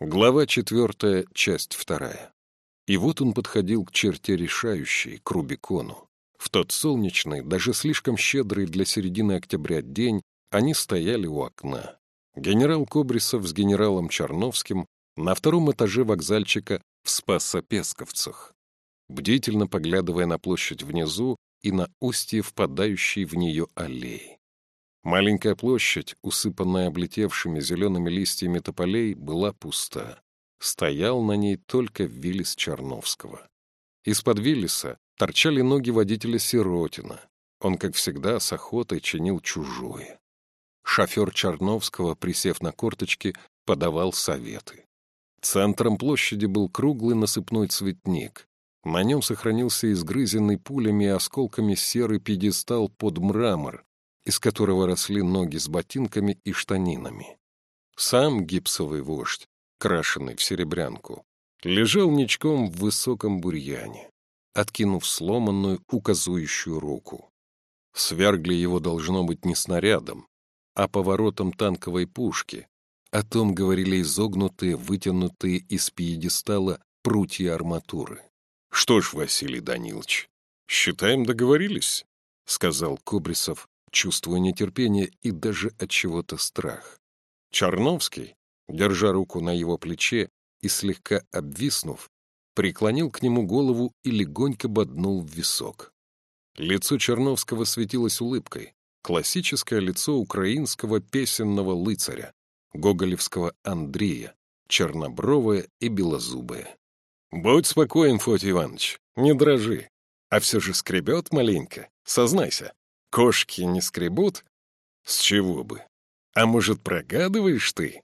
Глава четвертая, часть вторая. И вот он подходил к черте решающей, к Рубикону. В тот солнечный, даже слишком щедрый для середины октября день, они стояли у окна. Генерал Кобрисов с генералом Черновским на втором этаже вокзальчика в Спасо-Песковцах, бдительно поглядывая на площадь внизу и на устье впадающей в нее аллеи. Маленькая площадь, усыпанная облетевшими зелеными листьями тополей, была пуста. Стоял на ней только Виллис Черновского. Из-под Виллиса торчали ноги водителя Сиротина. Он, как всегда, с охотой чинил чужое. Шофер Черновского, присев на корточки, подавал советы. Центром площади был круглый насыпной цветник. На нем сохранился изгрызенный пулями и осколками серый пьедестал под мрамор, из которого росли ноги с ботинками и штанинами. Сам гипсовый вождь, крашенный в серебрянку, лежал ничком в высоком бурьяне, откинув сломанную указующую руку. Свергли его должно быть не снарядом, а поворотом танковой пушки. О том говорили изогнутые, вытянутые из пьедестала прутья арматуры. — Что ж, Василий Данилович, считаем, договорились, — сказал Кобрисов, чувствуя нетерпение и даже от чего-то страх. Черновский, держа руку на его плече и слегка обвиснув, преклонил к нему голову и легонько боднул в висок. Лицо Черновского светилось улыбкой. Классическое лицо украинского песенного лыцаря, гоголевского Андрея, чернобровое и белозубое. «Будь спокоен, Фотий Иванович, не дрожи. А все же скребет маленько, сознайся. Кошки не скребут? С чего бы? А может, прогадываешь ты?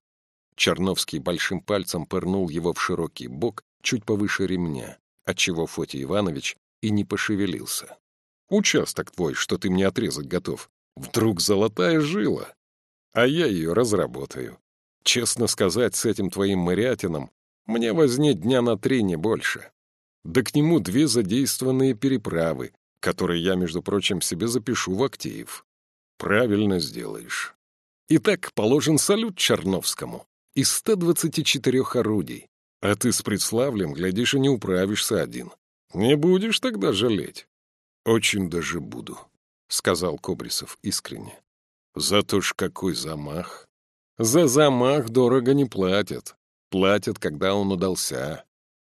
Черновский большим пальцем пырнул его в широкий бок, чуть повыше ремня, отчего Фотий Иванович и не пошевелился. «Участок твой, что ты мне отрезать готов, вдруг золотая жила, а я ее разработаю. Честно сказать, с этим твоим морятином мне возне дня на три не больше. Да к нему две задействованные переправы, который я, между прочим, себе запишу в актив. Правильно сделаешь. Итак, положен салют Черновскому из 124 орудий. А ты с Предславлем, глядишь, и не управишься один. Не будешь тогда жалеть? Очень даже буду, — сказал Кобрисов искренне. Зато ж какой замах. За замах дорого не платят. Платят, когда он удался.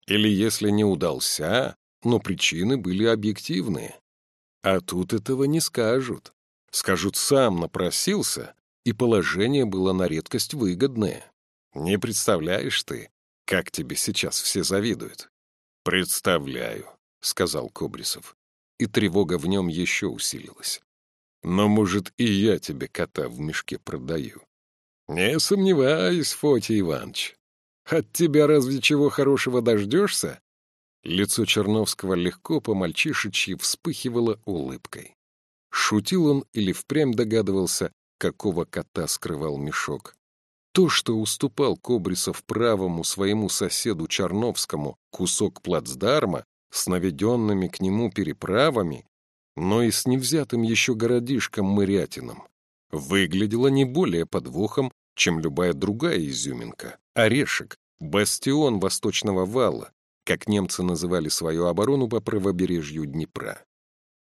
Или если не удался, но причины были объективные. А тут этого не скажут. Скажут, сам напросился, и положение было на редкость выгодное. Не представляешь ты, как тебе сейчас все завидуют? Представляю, — сказал Кобрисов, и тревога в нем еще усилилась. Но, может, и я тебе кота в мешке продаю. Не сомневаюсь, Фотий Иванович. От тебя разве чего хорошего дождешься? Лицо Черновского легко по-мальчишечьи вспыхивало улыбкой. Шутил он или впрямь догадывался, какого кота скрывал мешок. То, что уступал Кобрисов правому своему соседу Черновскому кусок плацдарма с наведенными к нему переправами, но и с невзятым еще городишком Мырятином, выглядело не более подвохом, чем любая другая изюминка. Орешек, бастион восточного вала, как немцы называли свою оборону по правобережью Днепра.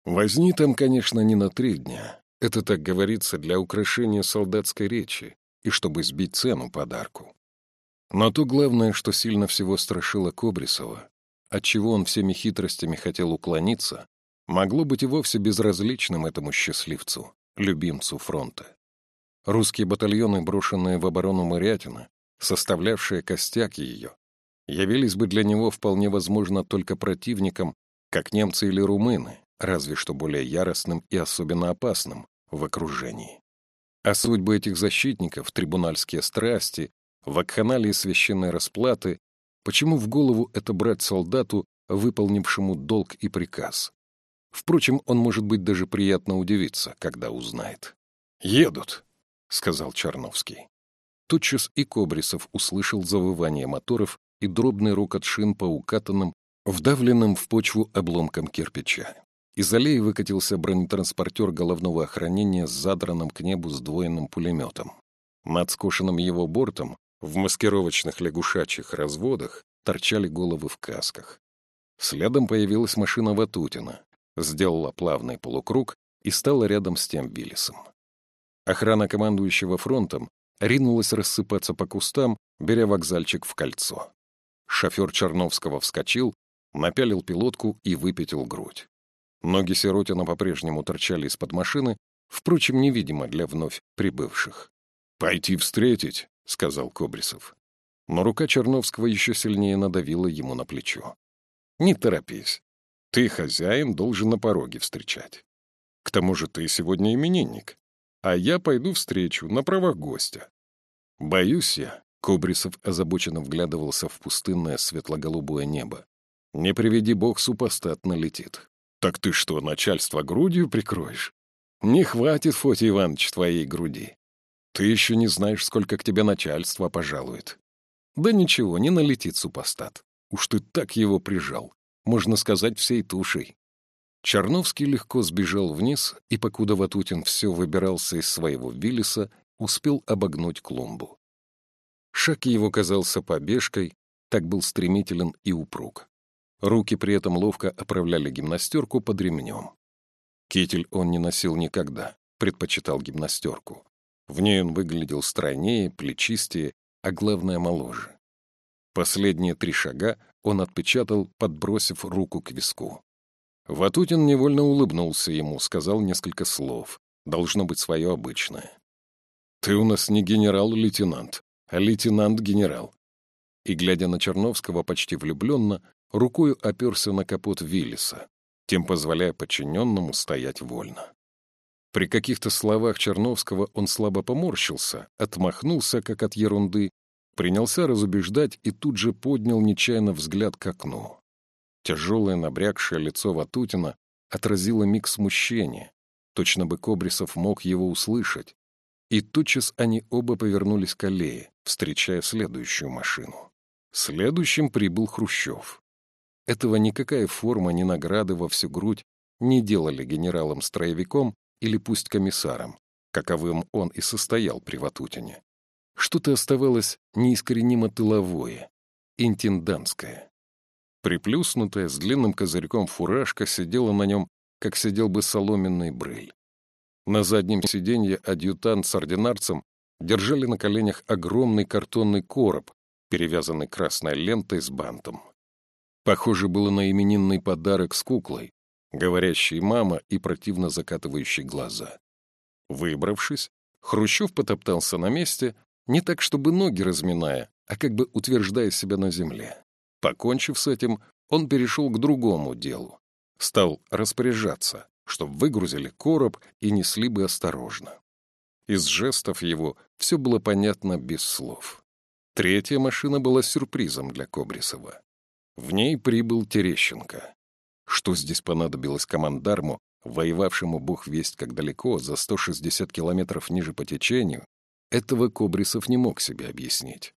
Возни там, конечно, не на три дня. Это, так говорится, для украшения солдатской речи и чтобы сбить цену подарку. Но то главное, что сильно всего страшило Кобрисова, отчего он всеми хитростями хотел уклониться, могло быть и вовсе безразличным этому счастливцу, любимцу фронта. Русские батальоны, брошенные в оборону Мырятина, составлявшие костяк ее, явились бы для него вполне возможно только противником, как немцы или румыны, разве что более яростным и особенно опасным в окружении. А судьбы этих защитников, трибунальские страсти, вакханалии священной расплаты, почему в голову это брать солдату, выполнившему долг и приказ? Впрочем, он, может быть, даже приятно удивиться, когда узнает. «Едут», — сказал Черновский. Тотчас и Кобрисов услышал завывание моторов и дробный рокот шин по укатанным, вдавленным в почву обломкам кирпича. Из аллеи выкатился бронетранспортер головного охранения с задранным к небу сдвоенным пулеметом. Над скошенным его бортом В маскировочных лягушачьих разводах торчали головы в касках. Следом появилась машина Ватутина, сделала плавный полукруг и стала рядом с тем Виллисом. Охрана командующего фронтом ринулась рассыпаться по кустам, беря вокзальчик в кольцо. Шофер Черновского вскочил, напялил пилотку и выпятил грудь. Ноги Сиротина по-прежнему торчали из-под машины, впрочем, невидимо для вновь прибывших. «Пойти встретить», — сказал Кобрисов. Но рука Черновского еще сильнее надавила ему на плечо. «Не торопись. Ты, хозяин, должен на пороге встречать. К тому же ты сегодня именинник, а я пойду встречу на правах гостя. Боюсь я, Кобрисов озабоченно вглядывался в пустынное светло-голубое небо. Не приведи бог, супостат налетит. Так ты что, начальство грудью прикроешь? Не хватит, Фотий Иванович, твоей груди. Ты еще не знаешь, сколько к тебе начальство пожалует. Да ничего, не налетит супостат. Уж ты так его прижал. Можно сказать, всей тушей. Черновский легко сбежал вниз, и, покуда Ватутин все выбирался из своего Виллиса, успел обогнуть клумбу. Шаг его казался побежкой, так был стремителен и упруг. Руки при этом ловко оправляли гимнастерку под ремнем. Китель он не носил никогда, предпочитал гимнастерку. В ней он выглядел стройнее, плечистее, а главное — моложе. Последние три шага он отпечатал, подбросив руку к виску. Ватутин невольно улыбнулся ему, сказал несколько слов. Должно быть свое обычное. «Ты у нас не генерал-лейтенант, лейтенант-генерал». И, глядя на Черновского почти влюбленно, рукою оперся на капот Виллиса, тем позволяя подчиненному стоять вольно. При каких-то словах Черновского он слабо поморщился, отмахнулся, как от ерунды, принялся разубеждать и тут же поднял нечаянно взгляд к окну. Тяжелое набрякшее лицо Ватутина отразило миг смущения. Точно бы Кобрисов мог его услышать. И тотчас они оба повернулись к аллее, встречая следующую машину. Следующим прибыл Хрущев. Этого никакая форма ни награды во всю грудь не делали генералом-строевиком или пусть комиссаром, каковым он и состоял при Ватутине. Что-то оставалось неискоренимо тыловое, интендантское. Приплюснутая, с длинным козырьком фуражка сидела на нем, как сидел бы соломенный брыль. На заднем сиденье адъютант с ординарцем держали на коленях огромный картонный короб, перевязанный красной лентой с бантом. Похоже было на именинный подарок с куклой, говорящей мама и противно закатывающей глаза. Выбравшись, Хрущев потоптался на месте, не так, чтобы ноги разминая, а как бы утверждая себя на земле. Покончив с этим, он перешел к другому делу. Стал распоряжаться, чтобы выгрузили короб и несли бы осторожно. Из жестов его все было понятно без слов. Третья машина была сюрпризом для Кобрисова. В ней прибыл Терещенко. Что здесь понадобилось командарму, воевавшему бог весть как далеко, за 160 километров ниже по течению, этого Кобрисов не мог себе объяснить.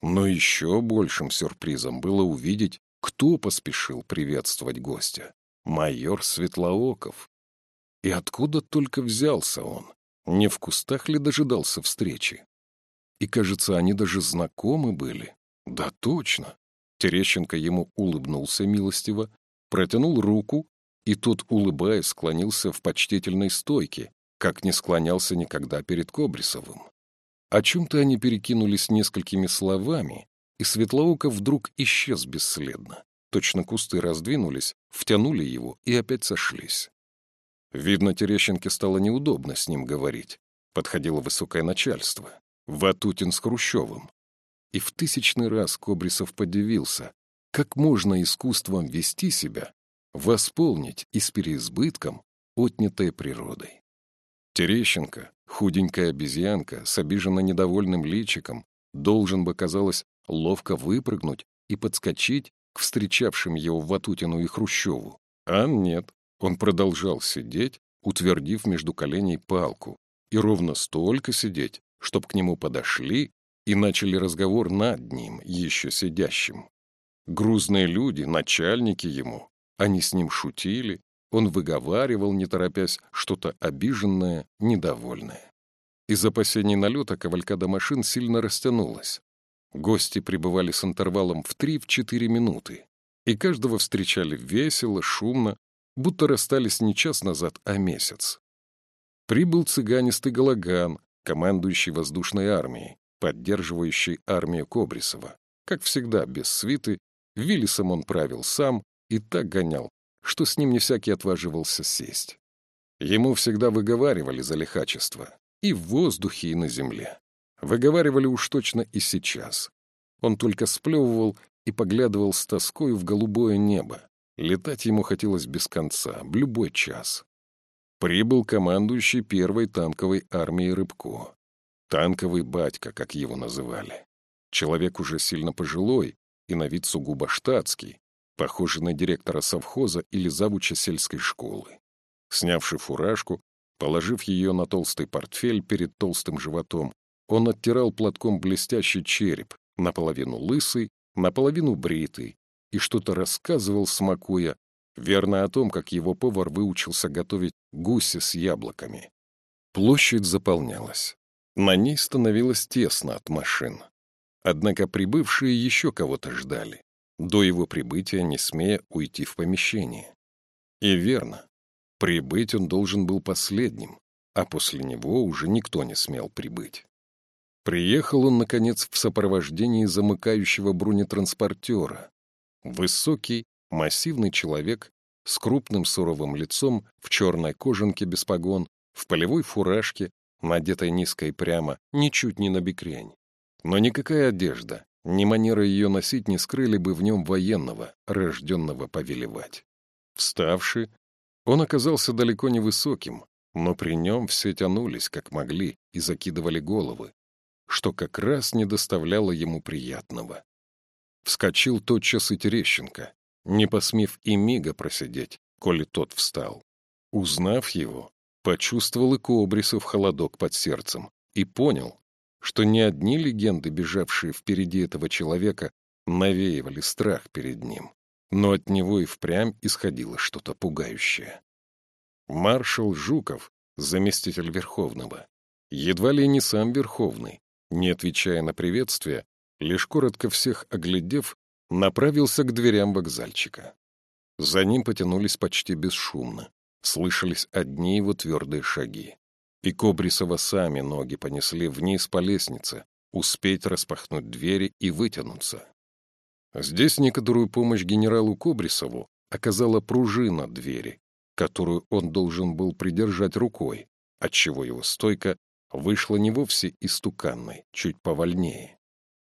Но еще большим сюрпризом было увидеть, кто поспешил приветствовать гостя. Майор Светлооков. И откуда только взялся он? Не в кустах ли дожидался встречи? И, кажется, они даже знакомы были. Да точно. Терещенко ему улыбнулся милостиво, протянул руку, и тот, улыбаясь, склонился в почтительной стойке, как не склонялся никогда перед Кобрисовым. О чем-то они перекинулись несколькими словами, и Светлоуков вдруг исчез бесследно. Точно кусты раздвинулись, втянули его и опять сошлись. Видно, Терещенке стало неудобно с ним говорить. Подходило высокое начальство. Ватутин с Хрущевым. И в тысячный раз Кобрисов подивился, как можно искусством вести себя, восполнить и с переизбытком отнятое природой. Терещенко, худенькая обезьянка с обиженно недовольным личиком, должен бы, казалось, ловко выпрыгнуть и подскочить к встречавшим его Ватутину и Хрущеву. А нет, он продолжал сидеть, утвердив между коленей палку, и ровно столько сидеть, чтоб к нему подошли и начали разговор над ним, еще сидящим. Грузные люди, начальники ему, они с ним шутили, он выговаривал, не торопясь, что-то обиженное, недовольное. Из опасений налета кавалькада машин сильно растянулась. Гости прибывали с интервалом в 3-4 минуты, и каждого встречали весело, шумно, будто расстались не час назад, а месяц. Прибыл цыганистый Галаган, командующий воздушной армией, поддерживающий армию Кобрисова. Как всегда, без свиты, Виллисом он правил сам и так гонял, что с ним не всякий отваживался сесть. Ему всегда выговаривали за лихачество. И в воздухе, и на земле. Выговаривали уж точно и сейчас. Он только сплевывал и поглядывал с тоской в голубое небо. Летать ему хотелось без конца, в любой час. Прибыл командующий первой танковой армией Рыбко. Танковый батька, как его называли. Человек уже сильно пожилой и на вид сугубо штатский, похожий на директора совхоза или завуча сельской школы. Снявши фуражку, положив ее на толстый портфель перед толстым животом, он оттирал платком блестящий череп, наполовину лысый, наполовину бритый, и что-то рассказывал, смакуя, верно о том, как его повар выучился готовить гуси с яблоками. Площадь заполнялась. На ней становилось тесно от машин. Однако прибывшие еще кого-то ждали, до его прибытия не смея уйти в помещение. И верно, прибыть он должен был последним, а после него уже никто не смел прибыть. Приехал он, наконец, в сопровождении замыкающего бронетранспортера. Высокий, массивный человек с крупным суровым лицом, в черной кожанке без погон, в полевой фуражке, надетой низко и прямо, ничуть не на бекрень. Но никакая одежда, ни манера ее носить не скрыли бы в нем военного, рожденного повелевать. Вставший, он оказался далеко не высоким, но при нем все тянулись, как могли, и закидывали головы, что как раз не доставляло ему приятного. Вскочил тотчас и Терещенко, не посмев и мига просидеть, коли тот встал. Узнав его, почувствовал и Кобрисов холодок под сердцем и понял, что не одни легенды, бежавшие впереди этого человека, навеивали страх перед ним, но от него и впрямь исходило что-то пугающее. Маршал Жуков, заместитель Верховного, едва ли не сам Верховный, не отвечая на приветствие, лишь коротко всех оглядев, направился к дверям вокзальчика. За ним потянулись почти бесшумно, слышались одни его твердые шаги. И Кобрисова сами ноги понесли вниз по лестнице, успеть распахнуть двери и вытянуться. Здесь некоторую помощь генералу Кобрисову оказала пружина двери, которую он должен был придержать рукой, отчего его стойка вышла не вовсе истуканной, чуть повольнее.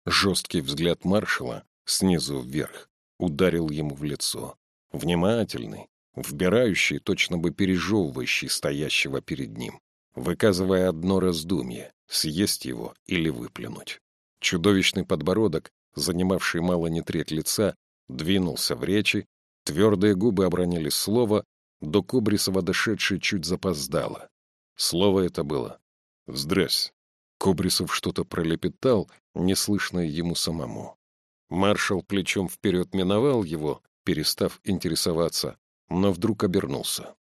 Жесткий взгляд маршала снизу вверх ударил ему в лицо. Внимательный, вбирающий, точно бы пережевывающий стоящего перед ним, выказывая одно раздумье — съесть его или выплюнуть. Чудовищный подбородок, занимавший мало не треть лица, двинулся в речи, твердые губы обронили слово, до Кобрисова дошедший чуть запоздало. Слово это было «Здрась». Кобрисов что-то пролепетал, неслышное ему самому. Маршал плечом вперед миновал его, перестав интересоваться, но вдруг обернулся.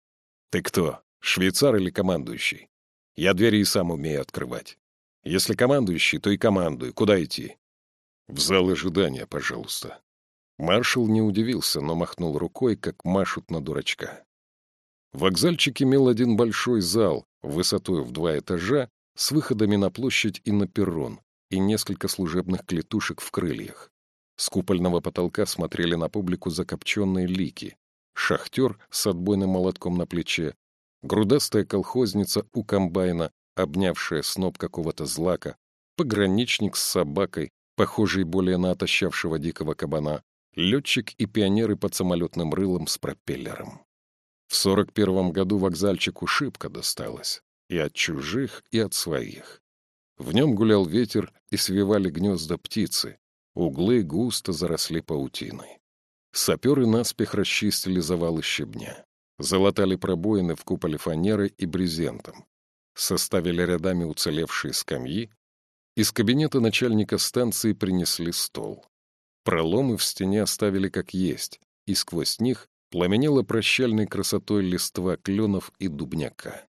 «Ты кто, швейцар или командующий? Я двери и сам умею открывать. Если командующий, то и командуй. Куда идти?» «В зал ожидания, пожалуйста». Маршал не удивился, но махнул рукой, как машут на дурачка. Вокзальчик имел один большой зал, высотой в два этажа, с выходами на площадь и на перрон, и несколько служебных клетушек в крыльях. С купольного потолка смотрели на публику закопченные лики. Шахтер с отбойным молотком на плече, грудастая колхозница у комбайна, обнявшая сноп какого-то злака, пограничник с собакой, похожий более на отощавшего дикого кабана, летчик и пионеры под самолетным рылом с пропеллером. В сорок первом году вокзальчику шибко досталось. И от чужих, и от своих. В нем гулял ветер, и свивали гнезда птицы. Углы густо заросли паутиной. Саперы наспех расчистили завалы щебня. Залатали пробоины в куполе фанеры и брезентом. Составили рядами уцелевшие скамьи. Из кабинета начальника станции принесли стол. Проломы в стене оставили как есть, и сквозь них пламенела прощальной красотой листва кленов и дубняка.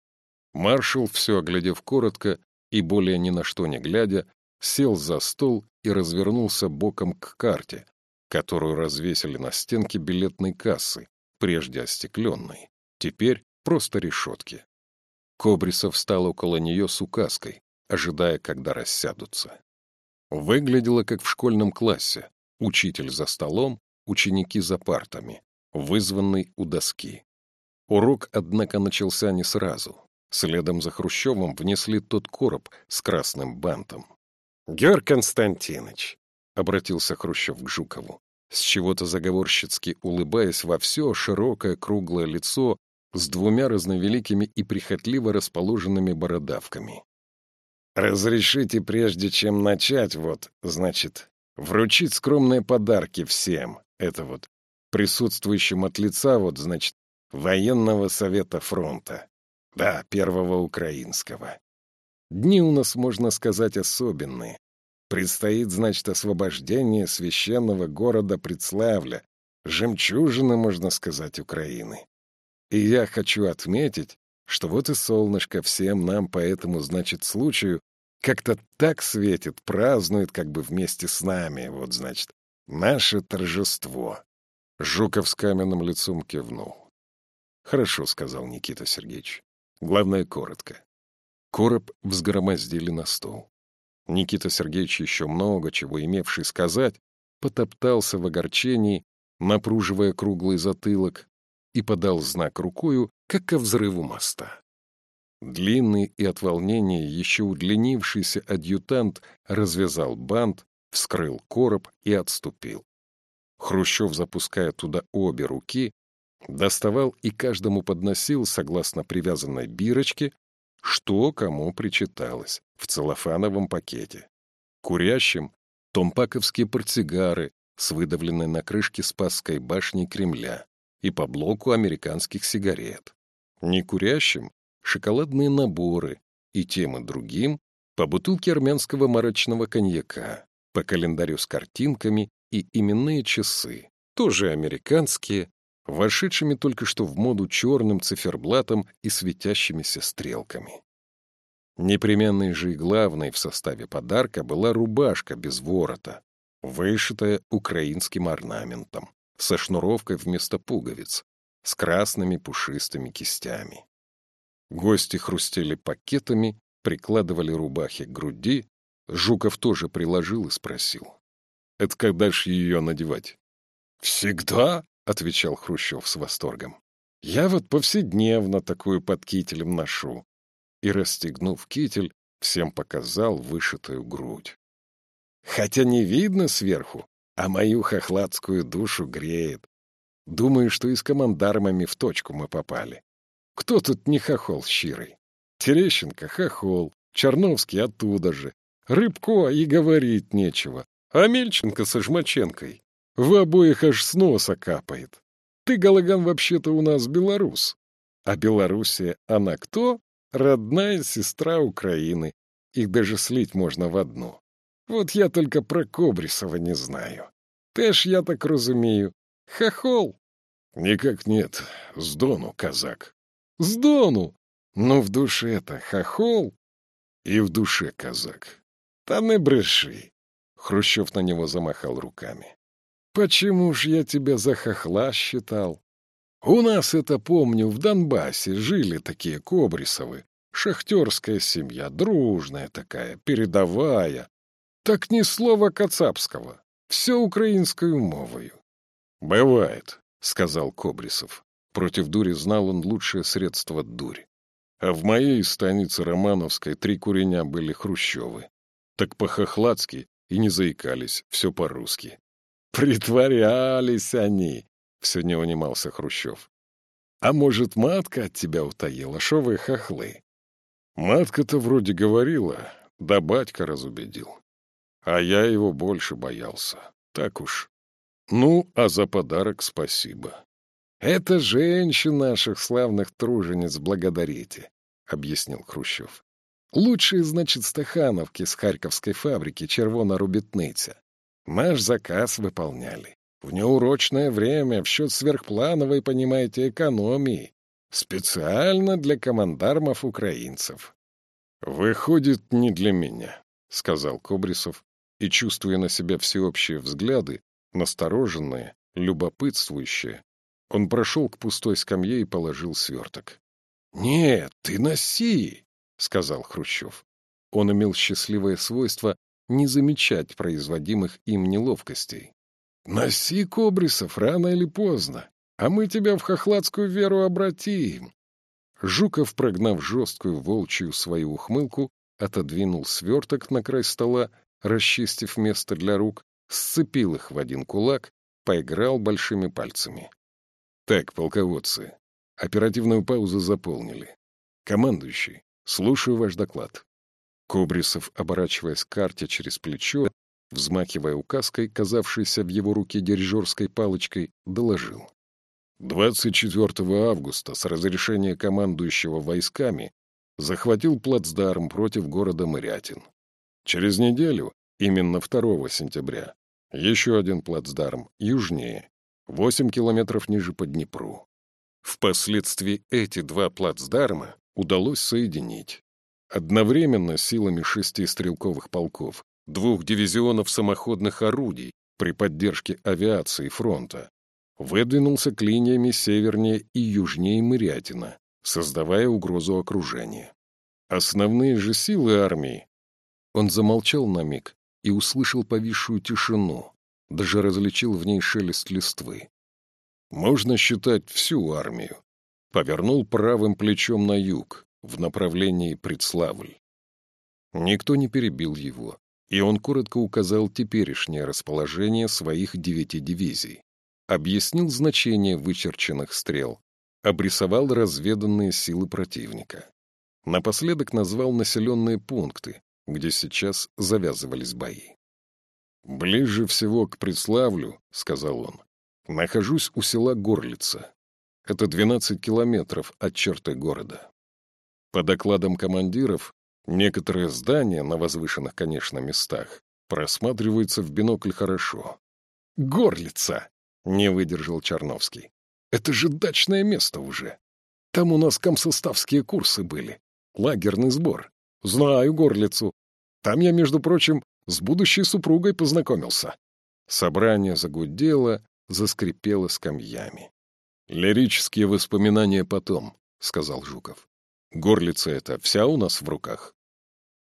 Маршал, все оглядев коротко и более ни на что не глядя, сел за стол и развернулся боком к карте, которую развесили на стенке билетной кассы, прежде остекленной, теперь просто решетки. Кобрисов встал около нее с указкой, ожидая, когда рассядутся. Выглядело, как в школьном классе. Учитель за столом, ученики за партами, вызванный у доски. Урок, однако, начался не сразу. Следом за Хрущевым внесли тот короб с красным бантом. — Георг Константинович, — обратился Хрущев к Жукову, с чего-то заговорщицки улыбаясь во все широкое круглое лицо с двумя разновеликими и прихотливо расположенными бородавками. «Разрешите, прежде чем начать, вот, значит, вручить скромные подарки всем, это вот, присутствующим от лица, вот, значит, военного совета фронта. Да, первого украинского. Дни у нас, можно сказать, особенные. Предстоит, значит, освобождение священного города Предславля, жемчужины, можно сказать, Украины. И я хочу отметить, что вот и солнышко всем нам по этому, значит, случаю как-то так светит, празднует как бы вместе с нами, вот, значит, наше торжество. Жуков с каменным лицом кивнул. «Хорошо», — сказал Никита Сергеевич. «Главное, коротко». Короб взгромоздили на стол. Никита Сергеевич, еще много чего имевший сказать, потоптался в огорчении, напруживая круглый затылок, и подал знак рукою, как ко взрыву моста. Длинный и от волнения еще удлинившийся адъютант развязал бант, вскрыл короб и отступил. Хрущев, запуская туда обе руки, доставал и каждому подносил, согласно привязанной бирочке, что кому причиталось в целлофановом пакете. Курящим — томпаковские портсигары с выдавленной на крышке Спасской башни Кремля и по блоку американских сигарет. Некурящим — шоколадные наборы и тем и другим по бутылке армянского марочного коньяка, по календарю с картинками и именные часы, тоже американские, вошедшими только что в моду черным циферблатом и светящимися стрелками. Непременной же и главной в составе подарка была рубашка без ворота, вышитая украинским орнаментом, со шнуровкой вместо пуговиц, с красными пушистыми кистями. Гости хрустели пакетами, прикладывали рубахи к груди. Жуков тоже приложил и спросил. — Это когда ж ее надевать? — Всегда, — отвечал Хрущев с восторгом. — Я вот повседневно такую под кителем ношу. И, расстегнув китель, всем показал вышитую грудь. Хотя не видно сверху, а мою хохладскую душу греет. Думаю, что и с командармами в точку мы попали. Кто тут не хохол щирый? Терещенко — хохол, Черновский оттуда же. Рыбко и говорить нечего. А Мельченко со Жмаченкой в обоих аж с носа капает. Ты, Галаган, вообще-то у нас белорус. А Белоруссия, она кто? Родная сестра Украины. Их даже слить можно в одну. Вот я только про Кобрисова не знаю. Теж, я так разумею, хохол. Никак нет, с Дону казак. С Дону? Ну, в душе-то хохол. И в душе казак. Та не бреши. Хрущев на него замахал руками. Почему ж я тебя за хохла считал? У нас, это помню, в Донбассе жили такие Кобрисовы. Шахтерская семья, дружная такая, передовая. Так ни слова кацапского, все украинскую мовою. — Бывает, — сказал Кобрисов. Против дури знал он лучшее средство дури. А в моей станице Романовской три куреня были хрущевы. Так по-хохладски и не заикались, все по-русски. Притворялись они, все не унимался Хрущев. А может, матка от тебя утаила, шо вы хохлы? Матка-то вроде говорила, да батька разубедил. А я его больше боялся. Так уж. Ну, а за подарок спасибо. Это женщин наших славных тружениц благодарите, — объяснил Хрущев. Лучшие, значит, стахановки с харьковской фабрики червона-рубитниця. Наш заказ выполняли. В неурочное время, в счет сверхплановой, понимаете, экономии. Специально для командармов украинцев. Выходит, не для меня. сказал Кобрисов, и, чувствуя на себя всеобщие взгляды, настороженные, любопытствующие, он прошел к пустой скамье и положил сверток. — Нет, ты носи, — сказал Хрущев. Он имел счастливое свойство не замечать производимых им неловкостей. — Носи, Кобрисов, рано или поздно, а мы тебя в хохладскую веру обратим. Жуков, прогнав жесткую волчью свою ухмылку, отодвинул сверток на край стола, расчистив место для рук, сцепил их в один кулак, поиграл большими пальцами. «Так, полководцы, оперативную паузу заполнили. Командующий, слушаю ваш доклад». Кобрисов, оборачиваясь карте через плечо, взмахивая указкой, казавшейся в его руке дирижерской палочкой, доложил. 24 августа с разрешения командующего войсками захватил плацдарм против города Мырятин. Через неделю, именно 2 сентября, еще один плацдарм южнее, 8 километров ниже по Днепру. Впоследствии эти два плацдарма удалось соединить. Одновременно силами шести стрелковых полков, двух дивизионов самоходных орудий при поддержке авиации фронта, выдвинулся к линиями севернее и южнее Мырятина, создавая угрозу окружения. Основные же силы армии... Он замолчал на миг и услышал повисшую тишину, даже различил в ней шелест листвы. Можно считать всю армию. Повернул правым плечом на юг, в направлении Предславль. Никто не перебил его, и он коротко указал теперешнее расположение своих девяти дивизий. Объяснил значение вычерченных стрел, обрисовал разведанные силы противника. Напоследок назвал населенные пункты, где сейчас завязывались бои. «Ближе всего к Преславлю, — сказал он, — нахожусь у села Горлица. Это 12 километров от черты города. По докладам командиров, некоторые здания на возвышенных, конечно, местах просматриваются в бинокль хорошо. «Горлица!» — не выдержал Черновский. Это же дачное место уже. Там у нас комсоставские курсы были. Лагерный сбор. Знаю горлицу. Там я, между прочим, с будущей супругой познакомился. Собрание загудело, заскрипело скамьями. «Лирические воспоминания потом», — сказал Жуков. «Горлица эта вся у нас в руках?»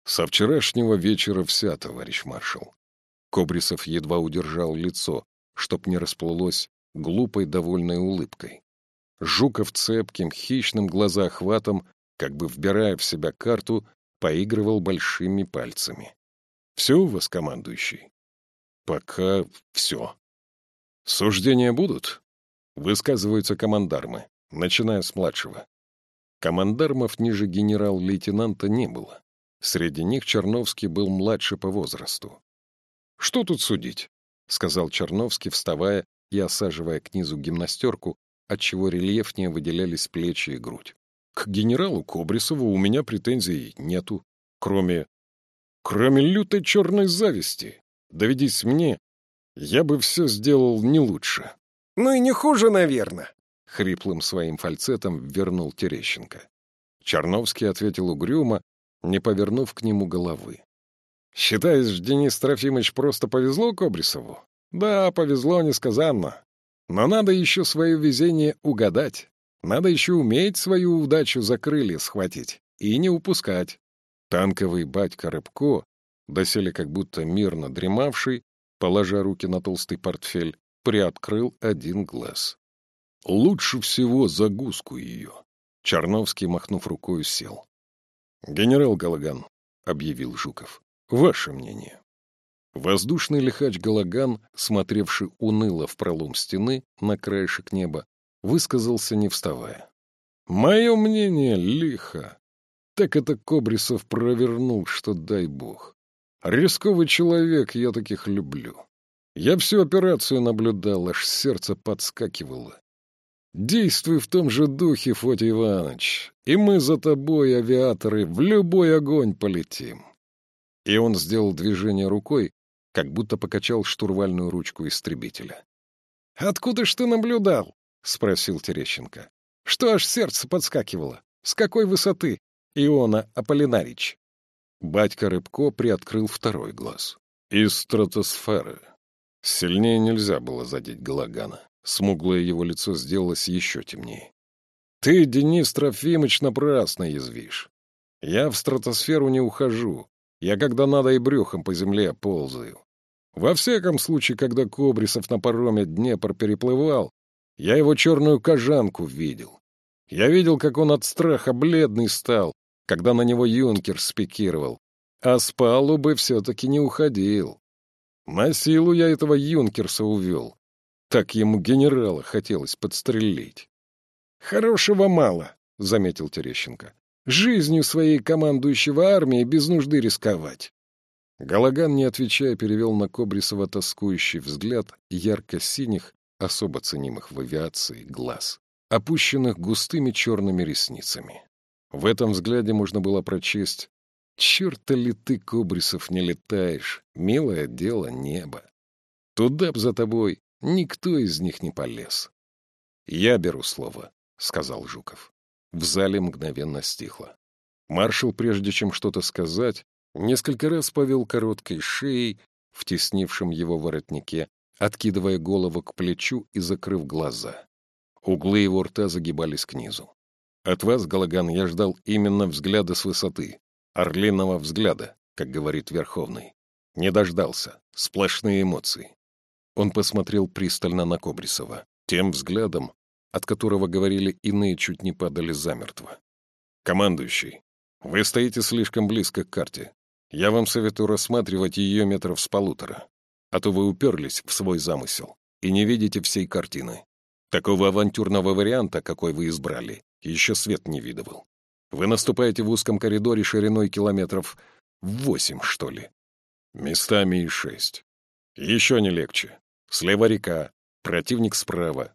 «Со вчерашнего вечера вся, товарищ маршал». Кобрисов едва удержал лицо, чтоб не расплылось глупой довольной улыбкой. Жуков цепким, хищным глазоохватом, как бы вбирая в себя карту, поигрывал большими пальцами. «Все у вас, командующий?» «Пока все». «Суждения будут?» Высказываются командармы, начиная с младшего. Командармов ниже генерал-лейтенанта не было. Среди них Черновский был младше по возрасту. «Что тут судить?» — сказал Черновский, вставая и осаживая к низу гимнастерку, отчего рельефнее выделялись плечи и грудь. К генералу Кобрисову у меня претензий нету, кроме... кроме лютой черной зависти. Доведись мне, я бы все сделал не лучше. — Ну и не хуже, наверное, — хриплым своим фальцетом вернул Терещенко. Черновский ответил угрюмо, не повернув к нему головы. — Считаешь, Денис Трофимович, просто повезло Кобрисову? Да, повезло несказанно. Но надо еще свое везение угадать. Надо еще уметь свою удачу за крылья схватить и не упускать. Танковый батька Рыбко, доселе как будто мирно дремавший, положа руки на толстый портфель, приоткрыл один глаз. Лучше всего загузку ее. Черновский, махнув рукой, сел. — Генерал Галаган, — объявил Жуков, — ваше мнение. Воздушный лихач Галаган, смотревший уныло в пролом стены на краешек неба, высказался не вставая. «Мое мнение лихо. Так это Кобрисов провернул, что дай бог. Рисковый человек, я таких люблю. Я всю операцию наблюдал, аж сердце подскакивало. Действуй в том же духе, Фотий Иванович, и мы за тобой, авиаторы, в любой огонь полетим». И он сделал движение рукой, как будто покачал штурвальную ручку истребителя. «Откуда ж ты наблюдал?» — спросил Терещенко. «Что аж сердце подскакивало? С какой высоты, Иона Аполлинарич?» Батька Рыбко приоткрыл второй глаз. Из стратосферы. Сильнее нельзя было задеть Галагана. Смуглое его лицо сделалось еще темнее. Ты, Денис Трофимович, напрасно язвишь. Я в стратосферу не ухожу. Я, когда надо, и брюхом по земле ползаю. Во всяком случае, когда Кобрисов на пароме Днепр переплывал, я его черную кожанку видел. Я видел, как он от страха бледный стал, когда на него юнкер спикировал, а с палубы все-таки не уходил. На силу я этого юнкерса увел. Так ему генерала хотелось подстрелить. — Хорошего мало, — заметил Терещенко. — Жизнью своей командующего армии без нужды рисковать. Галаган, не отвечая, перевел на Кобрисова тоскующий взгляд ярко-синих, особо ценимых в авиации, глаз, опущенных густыми черными ресницами. В этом взгляде можно было прочесть «Черта ли ты, Кобрисов, не летаешь, милое дело небо. Туда б за тобой никто из них не полез». «Я беру слово», — сказал Жуков. В зале мгновенно стихло. Маршал, прежде чем что-то сказать, Несколько раз повел короткой шеей, втеснившим его воротнике, откидывая голову к плечу и закрыв глаза. Углы его рта загибались к низу. От вас, Галаган, я ждал именно взгляда с высоты, орлиного взгляда, как говорит Верховный. Не дождался. Сплошные эмоции. Он посмотрел пристально на Кобрисова, тем взглядом, от которого говорили иные чуть не падали замертво. «Командующий, вы стоите слишком близко к карте. Я вам советую рассматривать ее метров с полутора, а то вы уперлись в свой замысел и не видите всей картины. Такого авантюрного варианта, какой вы избрали, еще свет не видывал. Вы наступаете в узком коридоре шириной километров восемь, что ли. Местами и шесть. Еще не легче. Слева река, противник справа.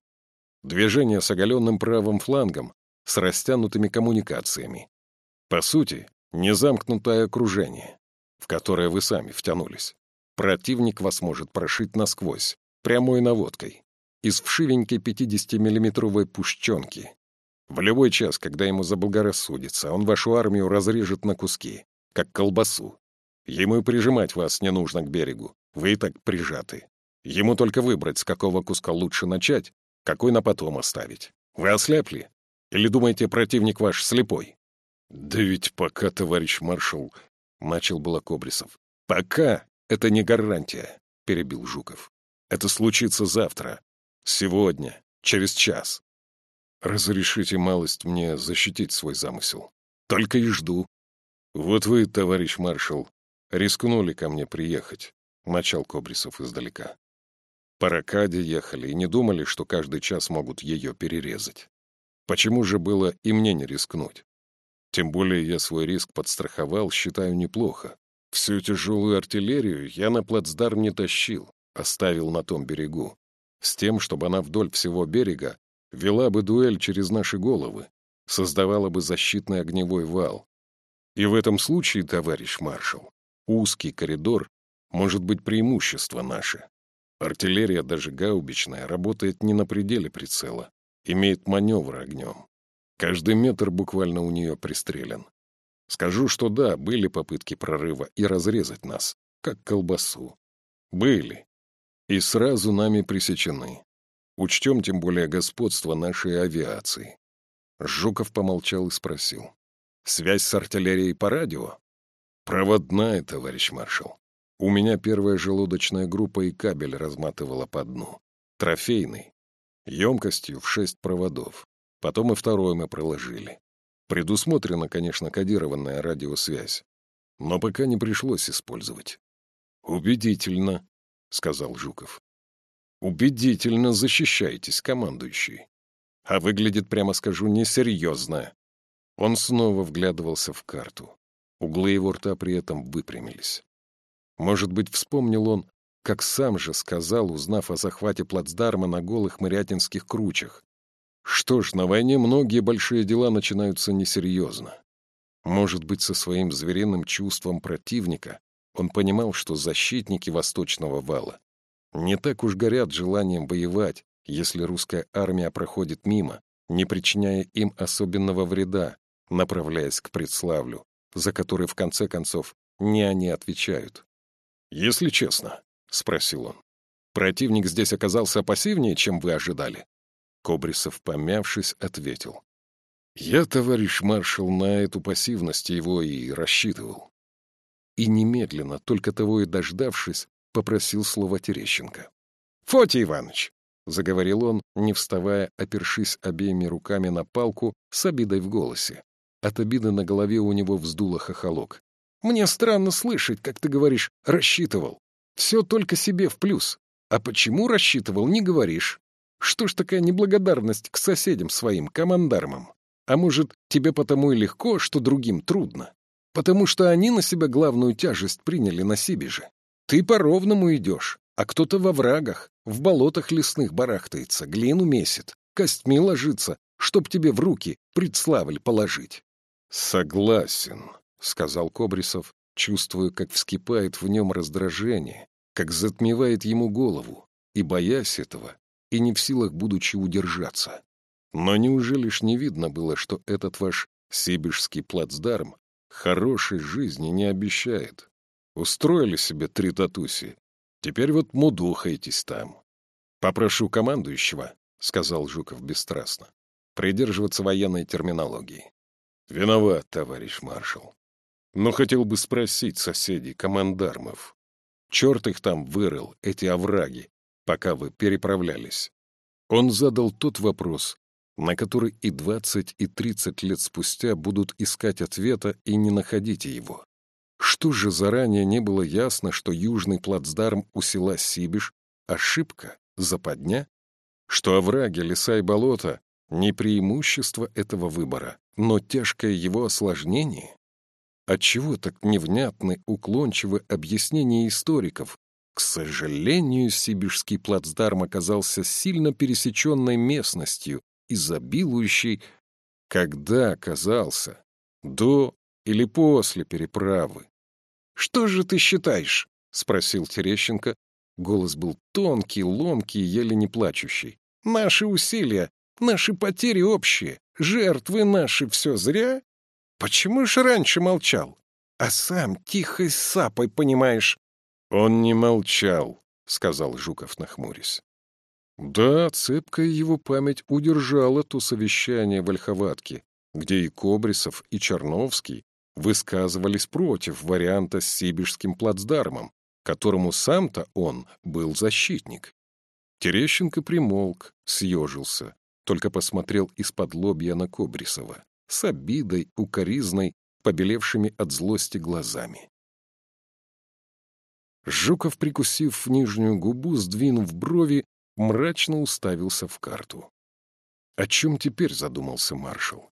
Движение с оголенным правым флангом, с растянутыми коммуникациями. По сути, незамкнутое окружение в которое вы сами втянулись. Противник вас может прошить насквозь, прямой наводкой, из вшивенькой 50-миллиметровой пущенки. В любой час, когда ему заблагорассудится, он вашу армию разрежет на куски, как колбасу. Ему и прижимать вас не нужно к берегу, вы и так прижаты. Ему только выбрать, с какого куска лучше начать, какой на потом оставить. Вы ослепли? Или думаете, противник ваш слепой? Да ведь пока, товарищ маршал, — начал было Кобрисов. «Пока это не гарантия», — перебил Жуков. «Это случится завтра, сегодня, через час. Разрешите малость мне защитить свой замысел. Только и жду. Вот вы, товарищ маршал, рискнули ко мне приехать», — мочал Кобрисов издалека. По ракаде ехали и не думали, что каждый час могут ее перерезать. Почему же было и мне не рискнуть? Тем более я свой риск подстраховал, считаю неплохо. Всю тяжелую артиллерию я на плацдарм не тащил, оставил на том берегу. С тем, чтобы она вдоль всего берега вела бы дуэль через наши головы, создавала бы защитный огневой вал. И в этом случае, товарищ маршал, узкий коридор может быть преимущество наше. Артиллерия, даже гаубичная, работает не на пределе прицела, имеет маневр огнем. Каждый метр буквально у нее пристрелен. Скажу, что да, были попытки прорыва и разрезать нас, как колбасу. Были. И сразу нами пресечены. Учтем тем более господство нашей авиации. Жуков помолчал и спросил. «Связь с артиллерией по радио?» «Проводная, товарищ маршал. У меня первая желудочная группа и кабель разматывала по дну. Трофейный. Емкостью в шесть проводов. Потом и второй мы проложили. Предусмотрена, конечно, кодированная радиосвязь. Но пока не пришлось использовать. «Убедительно», — сказал Жуков. «Убедительно защищаетесь, командующий. А выглядит, прямо скажу, несерьезно». Он снова вглядывался в карту. Углы его рта при этом выпрямились. Может быть, вспомнил он, как сам же сказал, узнав о захвате плацдарма на голых мырятинских кручах, что ж, на войне многие большие дела начинаются несерьезно. Может быть, со своим звериным чувством противника он понимал, что защитники Восточного вала не так уж горят желанием воевать, если русская армия проходит мимо, не причиняя им особенного вреда, направляясь к Предславлю, за который, в конце концов, не они отвечают. «Если честно», — спросил он, — «противник здесь оказался пассивнее, чем вы ожидали?» Кобрисов, помявшись, ответил. «Я, товарищ маршал, на эту пассивность его и рассчитывал». И немедленно, только того и дождавшись, попросил слова Терещенко. «Фотий Иванович!» — заговорил он, не вставая, опершись обеими руками на палку с обидой в голосе. От обиды на голове у него вздуло хохолок. «Мне странно слышать, как ты говоришь «рассчитывал». Все только себе в плюс. А почему рассчитывал, не говоришь. Что ж такая неблагодарность к соседям своим, командармам? А может, тебе потому и легко, что другим трудно? Потому что они на себя главную тяжесть приняли на себе же. Ты по-ровному идешь, а кто-то во врагах, в болотах лесных барахтается, глину месит, костьми ложится, чтоб тебе в руки предславль положить. «Согласен», — сказал Кобрисов, чувствуя, как вскипает в нем раздражение, как затмевает ему голову, и, боясь этого, и не в силах будучи удержаться. Но неужели ж не видно было, что этот ваш сибирский плацдарм хорошей жизни не обещает? Устроили себе три татуси, теперь вот мудухаетесь там. Попрошу командующего, — сказал Жуков бесстрастно, — придерживаться военной терминологии. Виноват, товарищ маршал. Но хотел бы спросить соседей, командармов. Черт их там вырыл, эти овраги, пока вы переправлялись. Он задал тот вопрос, на который и двадцать, и тридцать лет спустя будут искать ответа и не находите его. Что же заранее не было ясно, что южный плацдарм у села Сибиш — ошибка, западня? Что овраги, леса и болота — не преимущество этого выбора, но тяжкое его осложнение? Отчего так невнятны, уклончивы объяснения историков? К сожалению, Сибирский плацдарм оказался сильно пересеченной местностью, изобилующей... Когда оказался? До или после переправы? — Что же ты считаешь? — спросил Терещенко. Голос был тонкий, ломкий, еле не плачущий. — Наши усилия, наши потери общие, жертвы наши все зря? Почему ж раньше молчал? А сам тихой сапой, понимаешь? — Он не молчал, — сказал Жуков, нахмурясь. Да, цепкая его память удержала то совещание в Ольховатке, где и Кобрисов, и Черновский высказывались против варианта с Сибирским плацдармом, которому сам-то он был защитник. Терещенко примолк, съежился, только посмотрел из-под лобья на Кобрисова с обидой, укоризной, побелевшими от злости глазами. Жуков, прикусив нижнюю губу, сдвинув брови, мрачно уставился в карту. О чем теперь задумался маршал?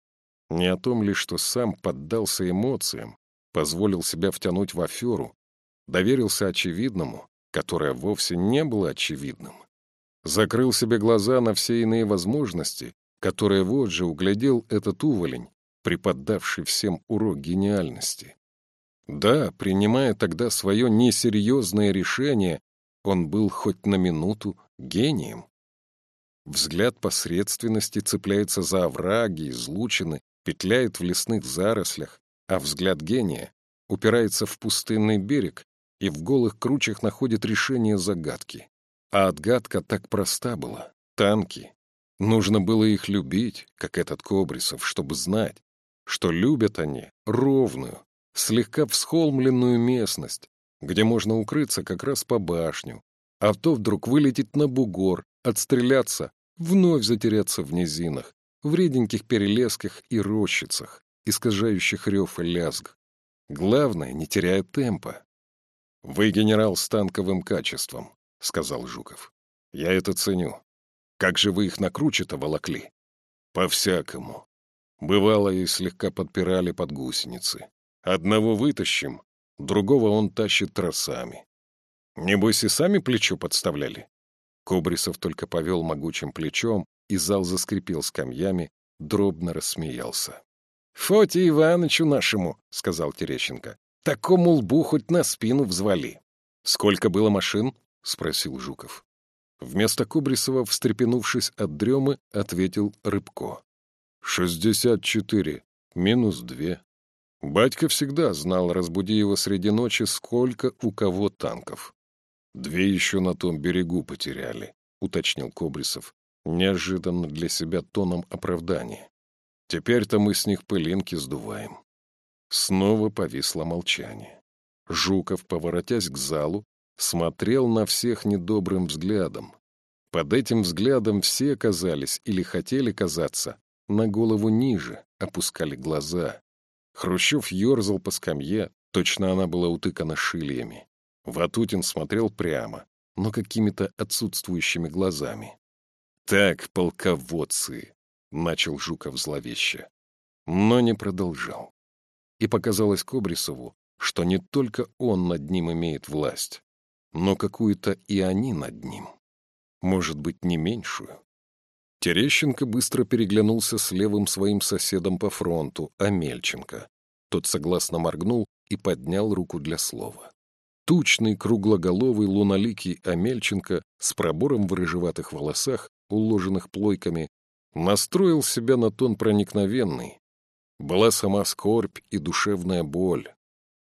Не о том ли, что сам поддался эмоциям, позволил себя втянуть в аферу, доверился очевидному, которое вовсе не было очевидным. Закрыл себе глаза на все иные возможности, которые вот же углядел этот уволень, преподавший всем урок гениальности. Да, принимая тогда свое несерьезное решение, он был хоть на минуту гением. Взгляд посредственности цепляется за овраги, излучины, петляет в лесных зарослях, а взгляд гения упирается в пустынный берег и в голых кручах находит решение загадки. А отгадка так проста была — танки. Нужно было их любить, как этот Кобрисов, чтобы знать, что любят они ровную, слегка всхолмленную местность, где можно укрыться как раз по башню, а то вдруг вылететь на бугор, отстреляться, вновь затеряться в низинах, в реденьких перелесках и рощицах, искажающих рев и лязг. Главное, не теряя темпа. — Вы генерал с танковым качеством, — сказал Жуков. — Я это ценю. Как же вы их на круче-то волокли? — По-всякому. Бывало, и слегка подпирали под гусеницы. Одного вытащим, другого он тащит тросами. Небось и сами плечо подставляли? Кобрисов только повел могучим плечом, и зал заскрипел скамьями, дробно рассмеялся. — Фоте Иванычу нашему, — сказал Терещенко, — такому лбу хоть на спину взвали. — Сколько было машин? — спросил Жуков. Вместо Кубрисова, встрепенувшись от дремы, ответил Рыбко. — Шестьдесят четыре, минус две. Батька всегда знал, разбуди его среди ночи, сколько у кого танков. «Две еще на том берегу потеряли», — уточнил Кобрисов, неожиданно для себя тоном оправдания. «Теперь-то мы с них пылинки сдуваем». Снова повисло молчание. Жуков, поворотясь к залу, смотрел на всех недобрым взглядом. Под этим взглядом все казались или хотели казаться на голову ниже, опускали глаза. Хрущев ерзал по скамье, точно она была утыкана шильями. Ватутин смотрел прямо, но какими-то отсутствующими глазами. «Так, полководцы!» — начал Жуков зловеще, но не продолжал. И показалось Кобрисову, что не только он над ним имеет власть, но какую-то и они над ним. Может быть, не меньшую. Терещенко быстро переглянулся с левым своим соседом по фронту, Амельченко. Тот согласно моргнул и поднял руку для слова. Тучный, круглоголовый, луноликий Амельченко с пробором в рыжеватых волосах, уложенных плойками, настроил себя на тон проникновенный. Была сама скорбь и душевная боль.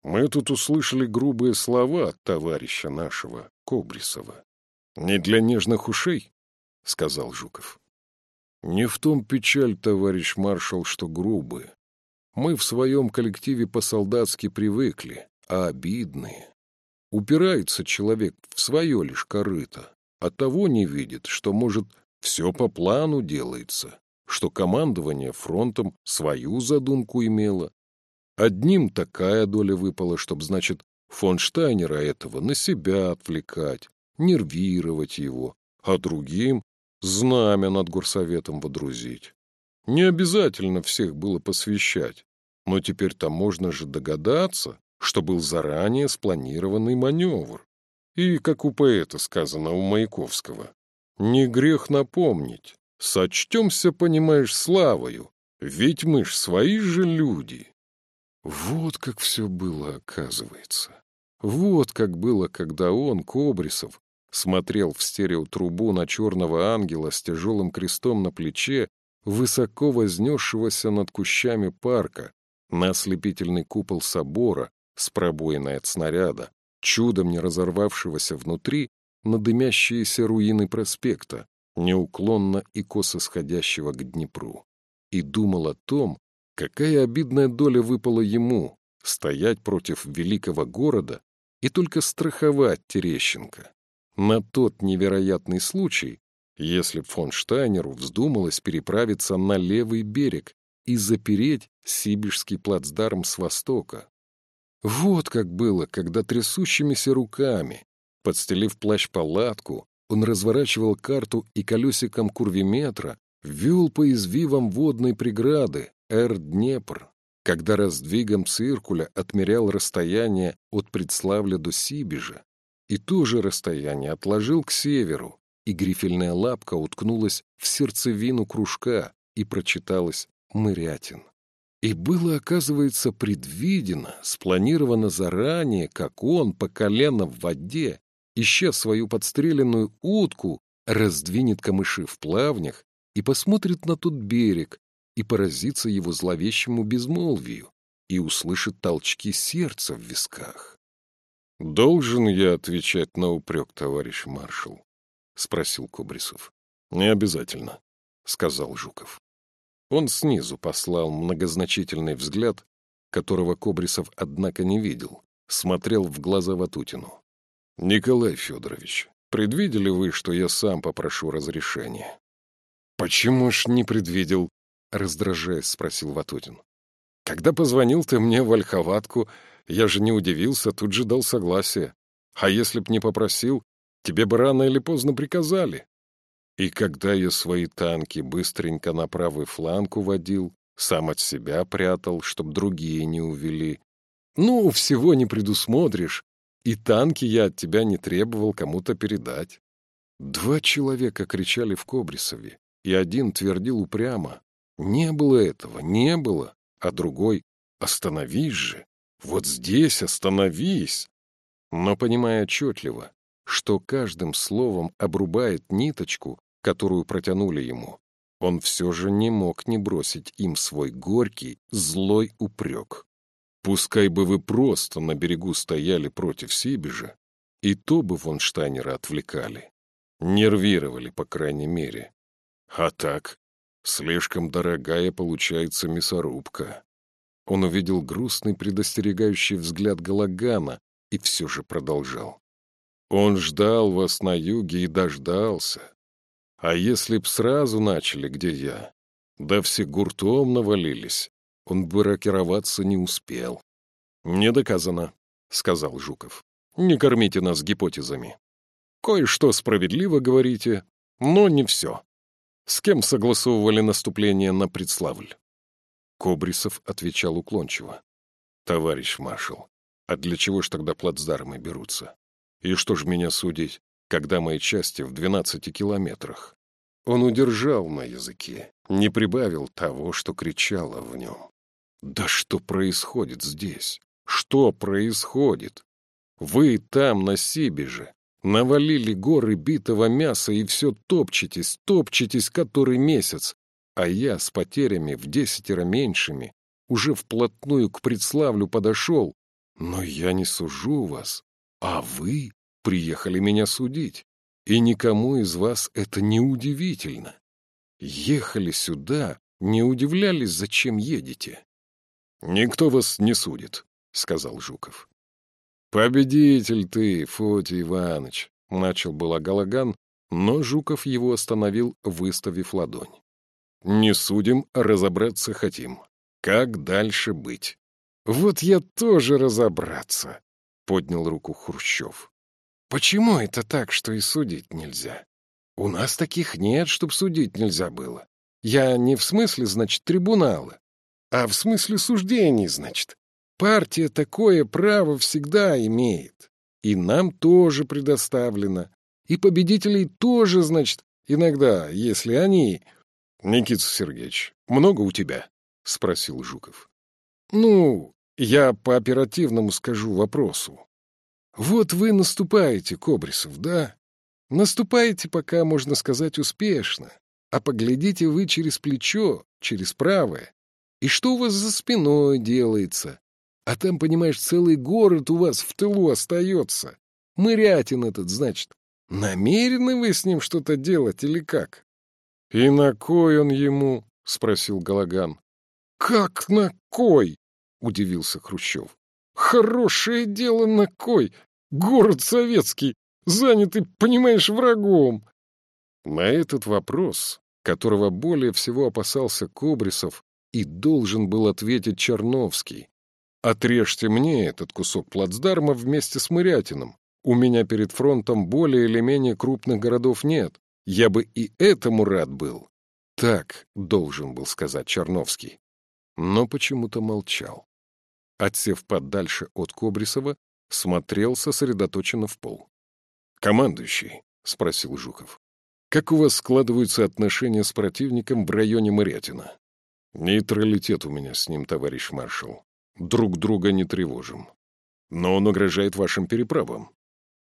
Мы тут услышали грубые слова от товарища нашего, Кобрисова. «Не для нежных ушей», — сказал Жуков. Не в том печаль, товарищ маршал, что грубые. Мы в своем коллективе по-солдатски привыкли, а обидные. Упирается человек в свое лишь корыто, а того не видит, что, может, все по плану делается, что командование фронтом свою задумку имело. Одним такая доля выпала, чтоб, значит, фон Штайнера этого на себя отвлекать, нервировать его, а другим знамя над горсоветом водрузить. Не обязательно всех было посвящать, но теперь-то можно же догадаться, что был заранее спланированный маневр. И, как у поэта сказано у Маяковского, «Не грех напомнить, сочтемся, понимаешь, славою, ведь мы ж свои же люди». Вот как все было, оказывается. Вот как было, когда он, Кобрисов, смотрел в стереотрубу на черного ангела с тяжелым крестом на плече, высоко вознесшегося над кущами парка, на ослепительный купол собора с пробоиной от снаряда, чудом не разорвавшегося внутри на дымящиеся руины проспекта, неуклонно и косо сходящего к Днепру, и думал о том, какая обидная доля выпала ему стоять против великого города и только страховать Терещенко на тот невероятный случай, если фон Штайнеру вздумалось переправиться на левый берег и запереть Сибирский плацдарм с востока. Вот как было, когда трясущимися руками, подстелив плащ-палатку, он разворачивал карту и колесиком курвиметра ввел по извивам водной преграды Эр-Днепр, когда раздвигом циркуля отмерял расстояние от Предславля до Сибижа, и то же расстояние отложил к северу, и грифельная лапка уткнулась в сердцевину кружка и прочиталась «Мырятин». И было, оказывается, предвидено, спланировано заранее, как он по колено в воде, ища свою подстреленную утку, раздвинет камыши в плавнях и посмотрит на тот берег и поразится его зловещему безмолвию и услышит толчки сердца в висках. «Должен я отвечать на упрек, товарищ маршал?» — спросил Кобрисов. «Не обязательно», — сказал Жуков. Он снизу послал многозначительный взгляд, которого Кобрисов, однако, не видел, смотрел в глаза Ватутину. «Николай Федорович, предвидели вы, что я сам попрошу разрешения?» «Почему ж не предвидел?» — раздражаясь, спросил Ватутин. «Когда позвонил ты мне в Ольховатку, я же не удивился, тут же дал согласие. А если б не попросил, тебе бы рано или поздно приказали. И когда я свои танки быстренько на правый фланг уводил, сам от себя прятал, чтоб другие не увели. Ну, всего не предусмотришь, и танки я от тебя не требовал кому-то передать. Два человека кричали в Кобрисове, и один твердил упрямо. Не было этого, не было, а другой «Остановись же!» Вот здесь остановись!» Но понимая отчетливо, что каждым словом обрубает ниточку, которую протянули ему, он все же не мог не бросить им свой горький, злой упрек. Пускай бы вы просто на берегу стояли против Сибежа, и то бы фон Штайнера отвлекали. Нервировали, по крайней мере. А так, слишком дорогая получается мясорубка. Он увидел грустный предостерегающий взгляд Галагана и все же продолжал. Он ждал вас на юге и дождался. А если б сразу начали, где я, да все гуртом навалились, он бы рокироваться не успел. — Не доказано, — сказал Жуков. — Не кормите нас гипотезами. Кое-что справедливо говорите, но не все. С кем согласовывали наступление на Предславль? Кобрисов отвечал уклончиво. — Товарищ маршал, а для чего ж тогда плацдармы берутся? И что ж меня судить, когда мои части в двенадцати километрах? Он удержал на языке, не прибавил того, что кричало в нем. Да что происходит здесь? Что происходит? Вы там, на Сибиже, навалили горы битого мяса и все топчетесь, топчетесь который месяц, а я с потерями в десятеро меньшими уже вплотную к предславлю подошел, но я не сужу вас, а вы приехали меня судить, и никому из вас это не удивительно. Ехали сюда, не удивлялись, зачем едете. — Никто вас не судит, — сказал Жуков. — Победитель ты, Фотий Иванович, — начал было Галаган, но Жуков его остановил, выставив ладонь. — Не судим, разобраться хотим. Как дальше быть? — Вот я тоже разобраться, — поднял руку Хрущев. Почему это так, что и судить нельзя? У нас таких нет, чтоб судить нельзя было. Я не в смысле, значит, трибунала, а в смысле суждений, значит. Партия такое право всегда имеет. И нам тоже предоставлено. И победителей тоже, значит, иногда, если они... — Никита Сергеевич, много у тебя? — спросил Жуков. — Ну, я по оперативному скажу вопросу. Вот вы наступаете, Кобрисов, да? Наступаете, пока, можно сказать, успешно. А поглядите вы через плечо, через правое. И что у вас за спиной делается? А там, понимаешь, целый город у вас в тылу остается. Мырятин этот, значит. Намерены вы с ним что-то делать или как? — И на кой он ему? — спросил Галаган. — Как на кой? — удивился Хрущев. Хорошее дело на кой? Город советский, занятый, понимаешь, врагом. На этот вопрос, которого более всего опасался Кобрисов, и должен был ответить Черновский. «Отрежьте мне этот кусок плацдарма вместе с Мырятином. У меня перед фронтом более или менее крупных городов нет. Я бы и этому рад был». Так должен был сказать Черновский. Но почему-то молчал отсев подальше от Кобрисова, смотрел сосредоточенно в пол. «Командующий», — спросил Жуков, — «как у вас складываются отношения с противником в районе Мырятина?» «Нейтралитет у меня с ним, товарищ маршал. Друг друга не тревожим. Но он угрожает вашим переправам».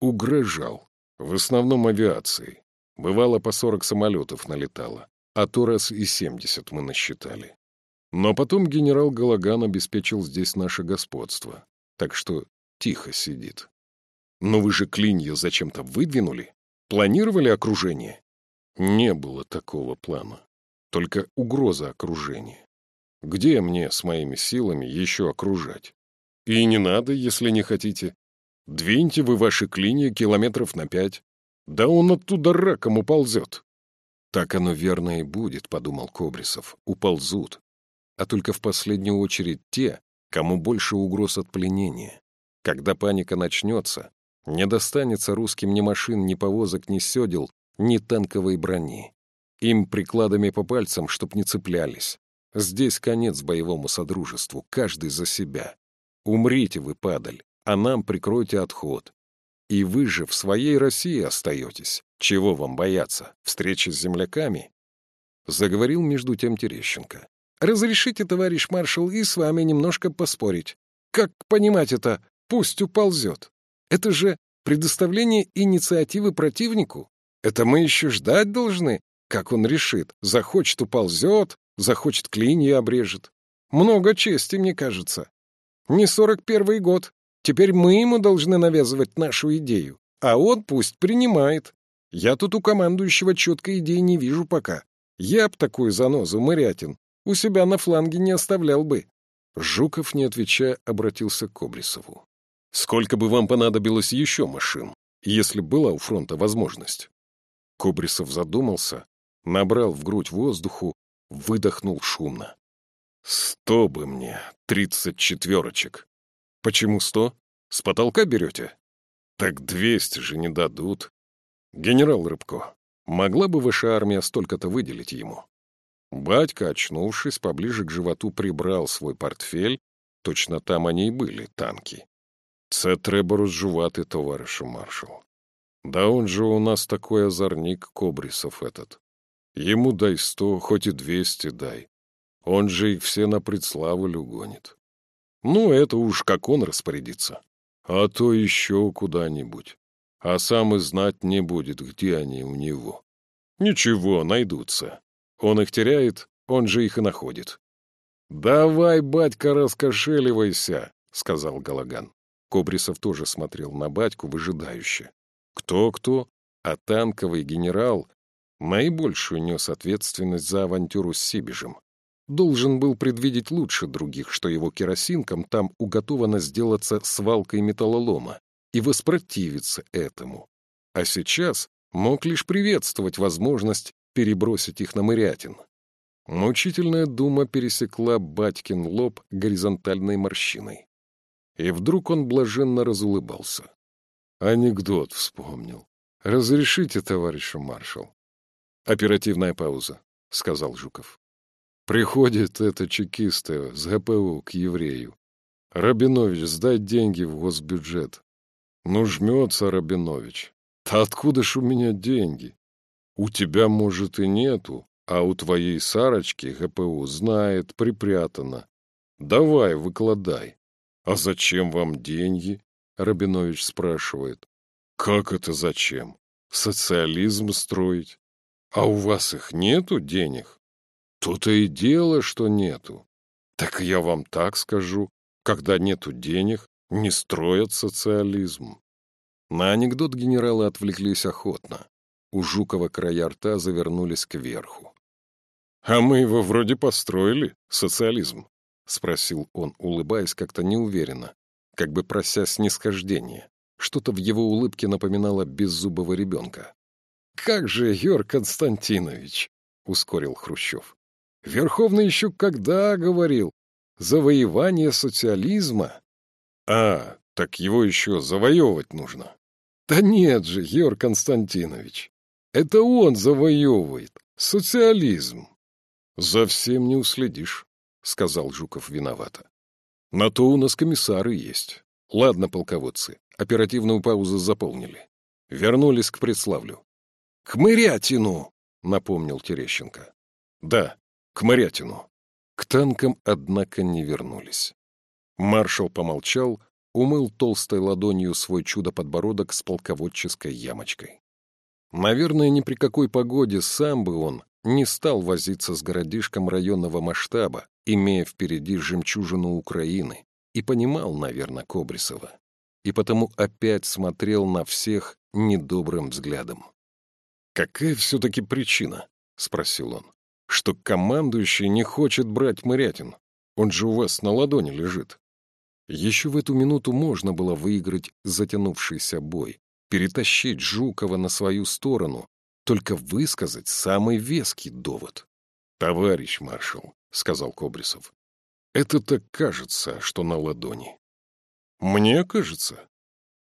«Угрожал. В основном авиацией. Бывало, по сорок самолетов налетало, а то раз и семьдесят мы насчитали. Но потом генерал Галаган обеспечил здесь наше господство, так что тихо сидит. Но вы же клинья зачем-то выдвинули? Планировали окружение? Не было такого плана. Только угроза окружения. Где мне с моими силами еще окружать? И не надо, если не хотите. Двиньте вы ваши клинья километров на пять. Да он оттуда раком уползет. Так оно верно и будет, — подумал Кобрисов. Уползут а только в последнюю очередь те, кому больше угроз от пленения. Когда паника начнется, не достанется русским ни машин, ни повозок, ни седел, ни танковой брони. Им прикладами по пальцам, чтоб не цеплялись. Здесь конец боевому содружеству, каждый за себя. Умрите вы, падаль, а нам прикройте отход. И вы же в своей России остаетесь. Чего вам бояться? Встречи с земляками? Заговорил между тем Терещенко. Разрешите, товарищ маршал, и с вами немножко поспорить. Как понимать это «пусть уползет»? Это же предоставление инициативы противнику. Это мы еще ждать должны, как он решит. Захочет — уползет, захочет — клинья обрежет. Много чести, мне кажется. Не сорок первый год. Теперь мы ему должны навязывать нашу идею, а он пусть принимает. Я тут у командующего четкой идеи не вижу пока. Я б такую занозу, Мырятин, у себя на фланге не оставлял бы. Жуков, не отвечая, обратился к Обрисову. «Сколько бы вам понадобилось еще машин, если была у фронта возможность?» Кобрисов задумался, набрал в грудь воздуху, выдохнул шумно. «Сто бы мне, тридцать четверочек». «Почему сто? С потолка берете?» «Так двести же не дадут». «Генерал Рыбко, могла бы ваша армия столько-то выделить ему?» Батька, очнувшись, поближе к животу прибрал свой портфель. Точно там они и были, танки. Це треба розжувати, товаришу маршал. Да он же у нас такой озорник, Кобрисов этот. Ему дай сто, хоть и двести дай. Он же их все на предславлю гонит. Ну, это уж как он распорядится. А то еще куда-нибудь. А сам и знать не будет, где они у него. Ничего, найдутся. Он их теряет, он же их и находит. «Давай, батька, раскошеливайся», — сказал Галаган. Кобрисов тоже смотрел на батьку выжидающе. Кто-кто, а танковый генерал наибольшую нес ответственность за авантюру с Сибижем. Должен был предвидеть лучше других, что его керосинкам там уготовано сделаться свалкой металлолома и воспротивиться этому. А сейчас мог лишь приветствовать возможность перебросить их на Мырятин. Мучительная дума пересекла батькин лоб горизонтальной морщиной. И вдруг он блаженно разулыбался. Анекдот вспомнил. «Разрешите, товарищ маршал?» «Оперативная пауза», — сказал Жуков. Приходит это чекисты с ГПУ к еврею. Рабинович, сдать деньги в госбюджет. Ну, жмется Рабинович. Да откуда ж у меня деньги? У тебя, может, и нету, а у твоей Сарочки ГПУ знает, припрятано. Давай, выкладай. А зачем вам деньги? Рабинович спрашивает. Как это зачем? Социализм строить? А у вас их нету денег? То-то и дело, что нету. Так я вам так скажу. Когда нету денег, не строят социализм. На анекдот генералы отвлеклись охотно. У Жукова края рта завернулись кверху. «А мы его вроде построили, социализм», — спросил он, улыбаясь как-то неуверенно, как бы прося снисхождения. Что-то в его улыбке напоминало беззубого ребенка. «Как же, Юр Константинович!» — ускорил Хрущев. «Верховный еще когда говорил? Завоевание социализма?» «А, так его еще завоевывать нужно». «Да нет же, Юр Константинович, это он завоевывает. Социализм. За всем не уследишь, сказал Жуков виновато. На то у нас комиссары есть. Ладно, полководцы, оперативную паузу заполнили. Вернулись к Предславлю. К Мырятину, напомнил Терещенко. Да, к Мырятину. К танкам, однако, не вернулись. Маршал помолчал, умыл толстой ладонью свой чудо-подбородок с полководческой ямочкой. Наверное, ни при какой погоде сам бы он не стал возиться с городишком районного масштаба, имея впереди жемчужину Украины, и понимал, наверное, Кобрисова. И потому опять смотрел на всех недобрым взглядом. «Какая все-таки причина?» — спросил он. «Что командующий не хочет брать Мырятин? Он же у вас на ладони лежит». Еще в эту минуту можно было выиграть затянувшийся бой, перетащить Жукова на свою сторону, только высказать самый веский довод. «Товарищ маршал», — сказал Кобрисов, — «это так кажется, что на ладони». «Мне кажется.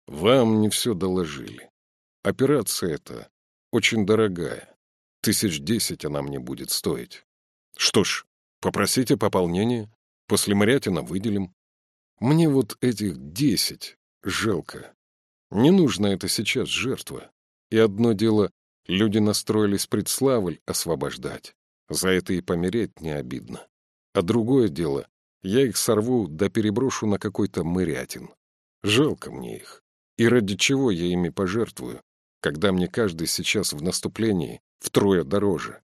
Вам не все доложили. Операция эта очень дорогая. Тысяч десять она мне будет стоить. Что ж, попросите пополнение, после Морятина выделим. Мне вот этих десять жалко. Не нужно это сейчас жертва. И одно дело, люди настроились предславль освобождать. За это и помереть не обидно. А другое дело, я их сорву да переброшу на какой-то мырятин. Жалко мне их. И ради чего я ими пожертвую, когда мне каждый сейчас в наступлении втрое дороже?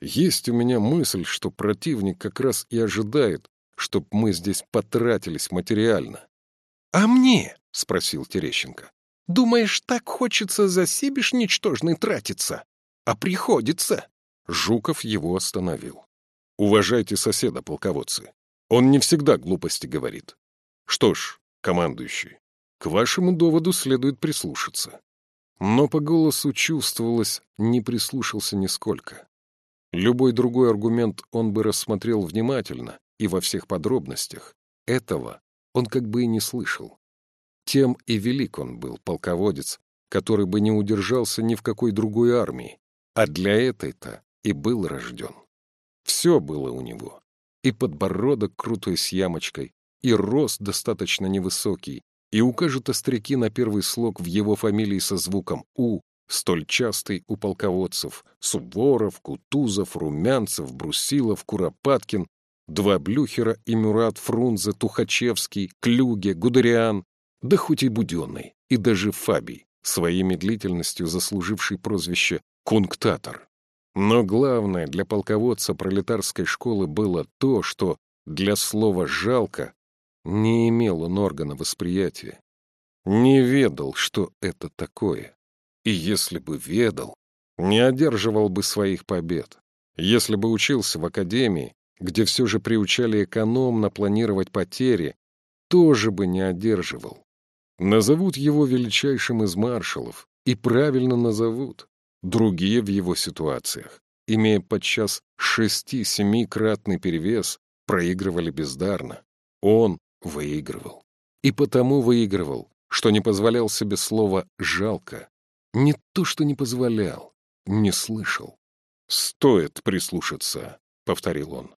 Есть у меня мысль, что противник как раз и ожидает, чтоб мы здесь потратились материально. — А мне? — спросил Терещенко. — Думаешь, так хочется за Сибиш ничтожный тратиться? А приходится. Жуков его остановил. — Уважайте соседа, полководцы. Он не всегда глупости говорит. Что ж, командующий, к вашему доводу следует прислушаться. Но по голосу чувствовалось, не прислушался нисколько. Любой другой аргумент он бы рассмотрел внимательно и во всех подробностях. Этого он как бы и не слышал. Тем и велик он был, полководец, который бы не удержался ни в какой другой армии, а для этой-то и был рожден. Все было у него. И подбородок крутой с ямочкой, и рост достаточно невысокий, и укажут остряки на первый слог в его фамилии со звуком «у», столь частый у полководцев Суворов, Кутузов, Румянцев, Брусилов, Куропаткин, два Блюхера и Мюрат Фрунзе, Тухачевский, Клюге, Гудериан, да хоть и Буденный, и даже Фабий, своей медлительностью заслуживший прозвище «кунктатор». Но главное для полководца пролетарской школы было то, что для слова «жалко» не имел он органа восприятия, не ведал, что это такое. И если бы ведал, не одерживал бы своих побед. Если бы учился в академии, где все же приучали экономно планировать потери, тоже бы не одерживал. Назовут его величайшим из маршалов, и правильно назовут. Другие в его ситуациях, имея подчас шести-семикратный перевес, проигрывали бездарно. Он выигрывал. И потому выигрывал, что не позволял себе слова «жалко». Не то, что не позволял, не слышал. «Стоит прислушаться», — повторил он.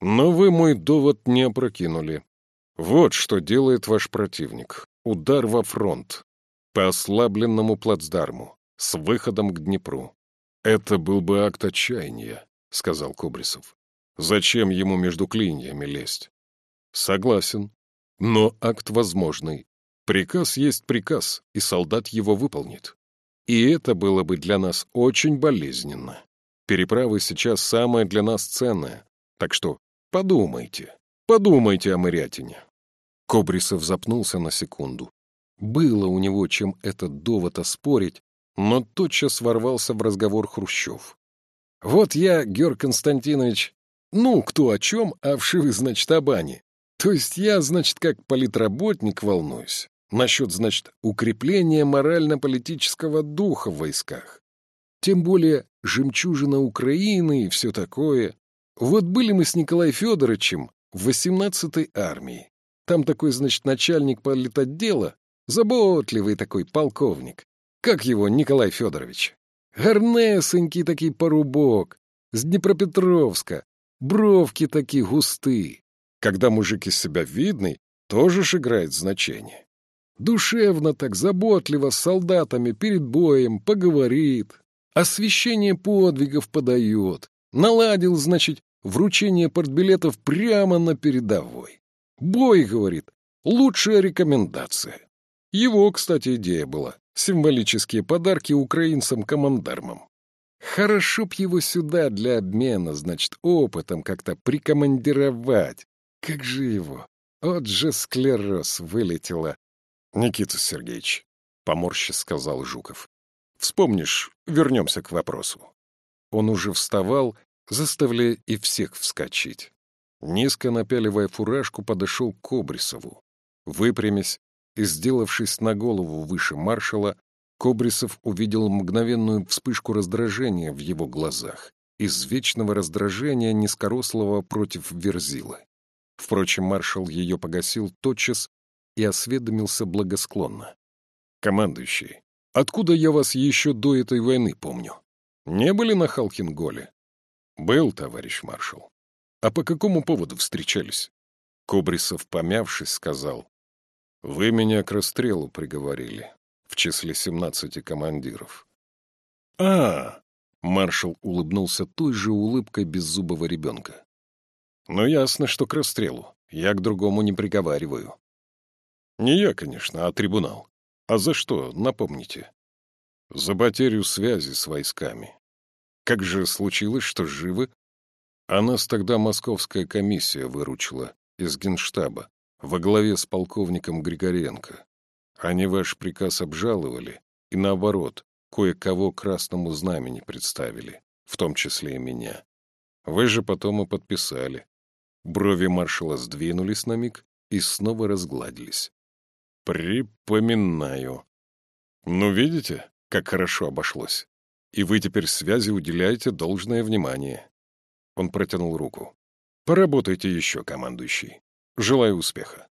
«Но вы мой довод не опрокинули. Вот что делает ваш противник. Удар во фронт. По ослабленному плацдарму с выходом к Днепру. «Это был бы акт отчаяния», — сказал Кобрисов. «Зачем ему между клиньями лезть?» «Согласен. Но акт возможный. Приказ есть приказ, и солдат его выполнит. И это было бы для нас очень болезненно. Переправы сейчас самое для нас ценное. Так что подумайте, подумайте о Мырятине». Кобрисов запнулся на секунду. Было у него чем этот довод оспорить, но тотчас ворвался в разговор Хрущев. «Вот я, Георг Константинович, ну, кто о чем, а вшивы, значит, о бане. То есть я, значит, как политработник волнуюсь. Насчет, значит, укрепления морально-политического духа в войсках. Тем более жемчужина Украины и все такое. Вот были мы с Николаем Федоровичем в 18-й армии. Там такой, значит, начальник политотдела, заботливый такой полковник. Как его, Николай Федорович? Гарнесенький такий порубок, с Днепропетровска, бровки такие густые. Когда мужик из себя видный, тоже ж играет значение. Душевно так, заботливо с солдатами перед боем поговорит, освещение подвигов подает, наладил, значит, вручение портбилетов прямо на передовой. Бой, говорит, лучшая рекомендация. Его, кстати, идея была символические подарки украинцам-командармам. Хорошо б его сюда для обмена, значит, опытом как-то прикомандировать. Как же его? Вот же склероз вылетело. Никита Сергеевич, поморще сказал Жуков. Вспомнишь, вернемся к вопросу. Он уже вставал, заставляя и всех вскочить. Низко напяливая фуражку, подошел к Кобрисову. Выпрямясь, и, сделавшись на голову выше маршала, Кобрисов увидел мгновенную вспышку раздражения в его глазах, из вечного раздражения низкорослого против Верзилы. Впрочем, маршал ее погасил тотчас и осведомился благосклонно. «Командующий, откуда я вас еще до этой войны помню? Не были на Халкинголе?» «Был, товарищ маршал. А по какому поводу встречались?» Кобрисов, помявшись, сказал. Вы меня к расстрелу приговорили, в числе семнадцати командиров. А, -а, маршал улыбнулся той же улыбкой беззубого ребенка. Ну, ясно, что к расстрелу. Я к другому не приговариваю. Не я, конечно, а трибунал. А за что, напомните? За потерю связи с войсками. Как же случилось, что живы? А нас тогда московская комиссия выручила из Генштаба во главе с полковником Григоренко. Они ваш приказ обжаловали и, наоборот, кое-кого красному знамени представили, в том числе и меня. Вы же потом и подписали. Брови маршала сдвинулись на миг и снова разгладились. Припоминаю. Ну, видите, как хорошо обошлось. И вы теперь связи уделяете должное внимание. Он протянул руку. Поработайте еще, командующий. Желаю успеха.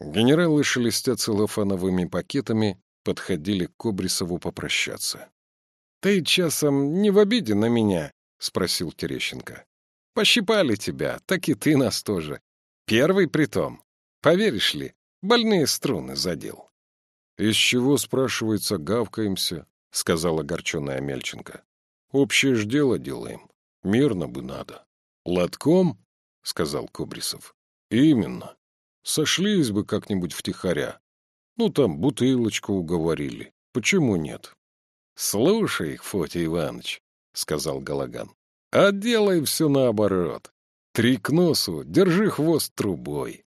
Генералы, шелестя целлофановыми пакетами, подходили к Кобрисову попрощаться. — Ты часом не в обиде на меня? — спросил Терещенко. — Пощипали тебя, так и ты нас тоже. Первый притом. Поверишь ли, больные струны задел. — Из чего, спрашивается, гавкаемся? — сказала огорченная Мельченко. — Общее ж дело делаем. Мирно бы надо. — Лотком? — сказал Кобрисов. — Именно. Сошлись бы как-нибудь втихаря. Ну, там бутылочку уговорили. Почему нет? — Слушай, Фотий Иванович, — сказал Галаган, — а делай все наоборот. Три к носу, держи хвост трубой.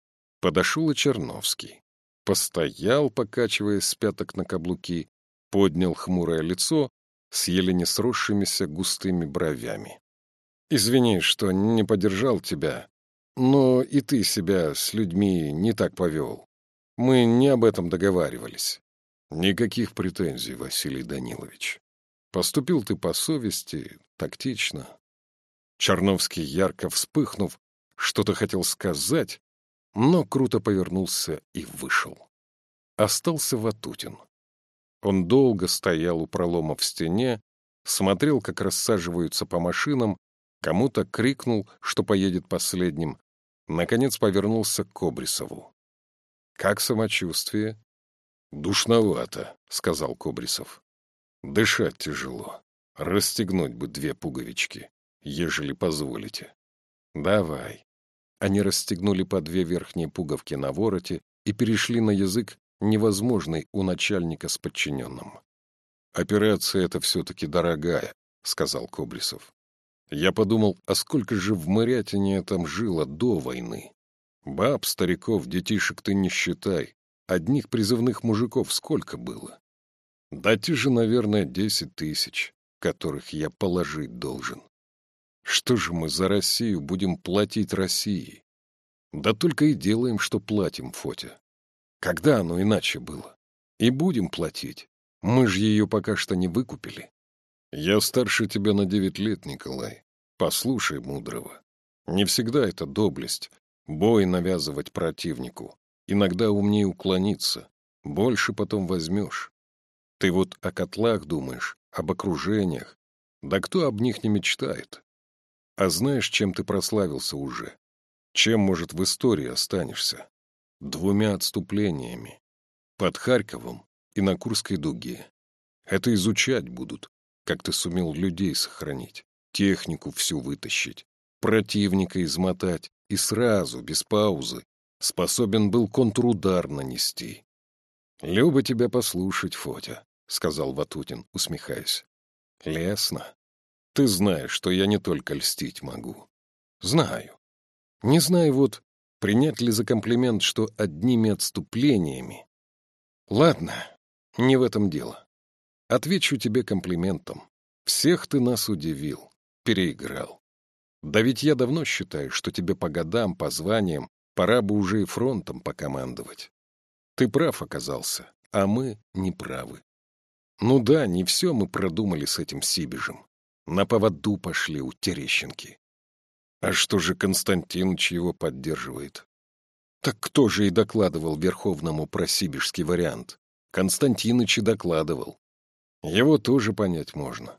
Подошел и Черновский. Постоял, покачиваясь с пяток на каблуки, поднял хмурое лицо с еле не сросшимися густыми бровями. «Извини, что не поддержал тебя, но и ты себя с людьми не так повел. Мы не об этом договаривались». «Никаких претензий, Василий Данилович. Поступил ты по совести, тактично». Черновский, ярко вспыхнув, что-то хотел сказать, но круто повернулся и вышел. Остался Ватутин. Он долго стоял у пролома в стене, смотрел, как рассаживаются по машинам, кому-то крикнул, что поедет последним, наконец повернулся к Кобрисову. «Как самочувствие?» «Душновато», — сказал Кобрисов. «Дышать тяжело. Расстегнуть бы две пуговички, ежели позволите». «Давай». Они расстегнули по две верхние пуговки на вороте и перешли на язык невозможной у начальника с подчиненным. «Операция эта все-таки дорогая», — сказал Кобрисов. «Я подумал, а сколько же в Мырятине там жило до войны? Баб, стариков, детишек ты не считай. Одних призывных мужиков сколько было? Да те же, наверное, десять тысяч, которых я положить должен. Что же мы за Россию будем платить России? Да только и делаем, что платим, Фотя. Когда оно иначе было? И будем платить. Мы же ее пока что не выкупили. Я старше тебя на девять лет, Николай. Послушай мудрого. Не всегда это доблесть. Бой навязывать противнику. Иногда умнее уклониться. Больше потом возьмешь. Ты вот о котлах думаешь, об окружениях. Да кто об них не мечтает? А знаешь, чем ты прославился уже? Чем, может, в истории останешься? двумя отступлениями — под Харьковом и на Курской дуге. Это изучать будут, как ты сумел людей сохранить, технику всю вытащить, противника измотать и сразу, без паузы, способен был контрудар нанести. — Люба тебя послушать, Фотя, — сказал Ватутин, усмехаясь. — Лесно. Ты знаешь, что я не только льстить могу. Знаю. Не знаю вот, Принять ли за комплимент, что одними отступлениями? Ладно, не в этом дело. Отвечу тебе комплиментом. Всех ты нас удивил, переиграл. Да ведь я давно считаю, что тебе по годам, по званиям пора бы уже и фронтом покомандовать. Ты прав оказался, а мы не правы. Ну да, не все мы продумали с этим Сибижем. На поводу пошли у Терещенки. А что же Константинович его поддерживает? Так кто же и докладывал Верховному про сибирский вариант? Константиныч и докладывал. Его тоже понять можно.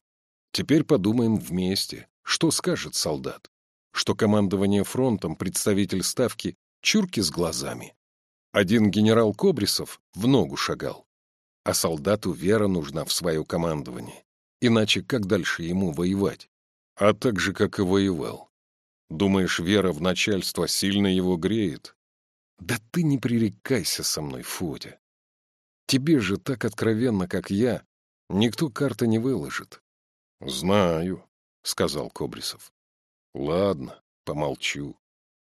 Теперь подумаем вместе, что скажет солдат. Что командование фронтом, представитель ставки, чурки с глазами. Один генерал Кобрисов в ногу шагал. А солдату вера нужна в свое командование. Иначе как дальше ему воевать? А так же, как и воевал. Думаешь, вера в начальство сильно его греет? Да ты не пререкайся со мной, Фотя. Тебе же так откровенно, как я, никто карты не выложит. — Знаю, — сказал Кобрисов. — Ладно, помолчу.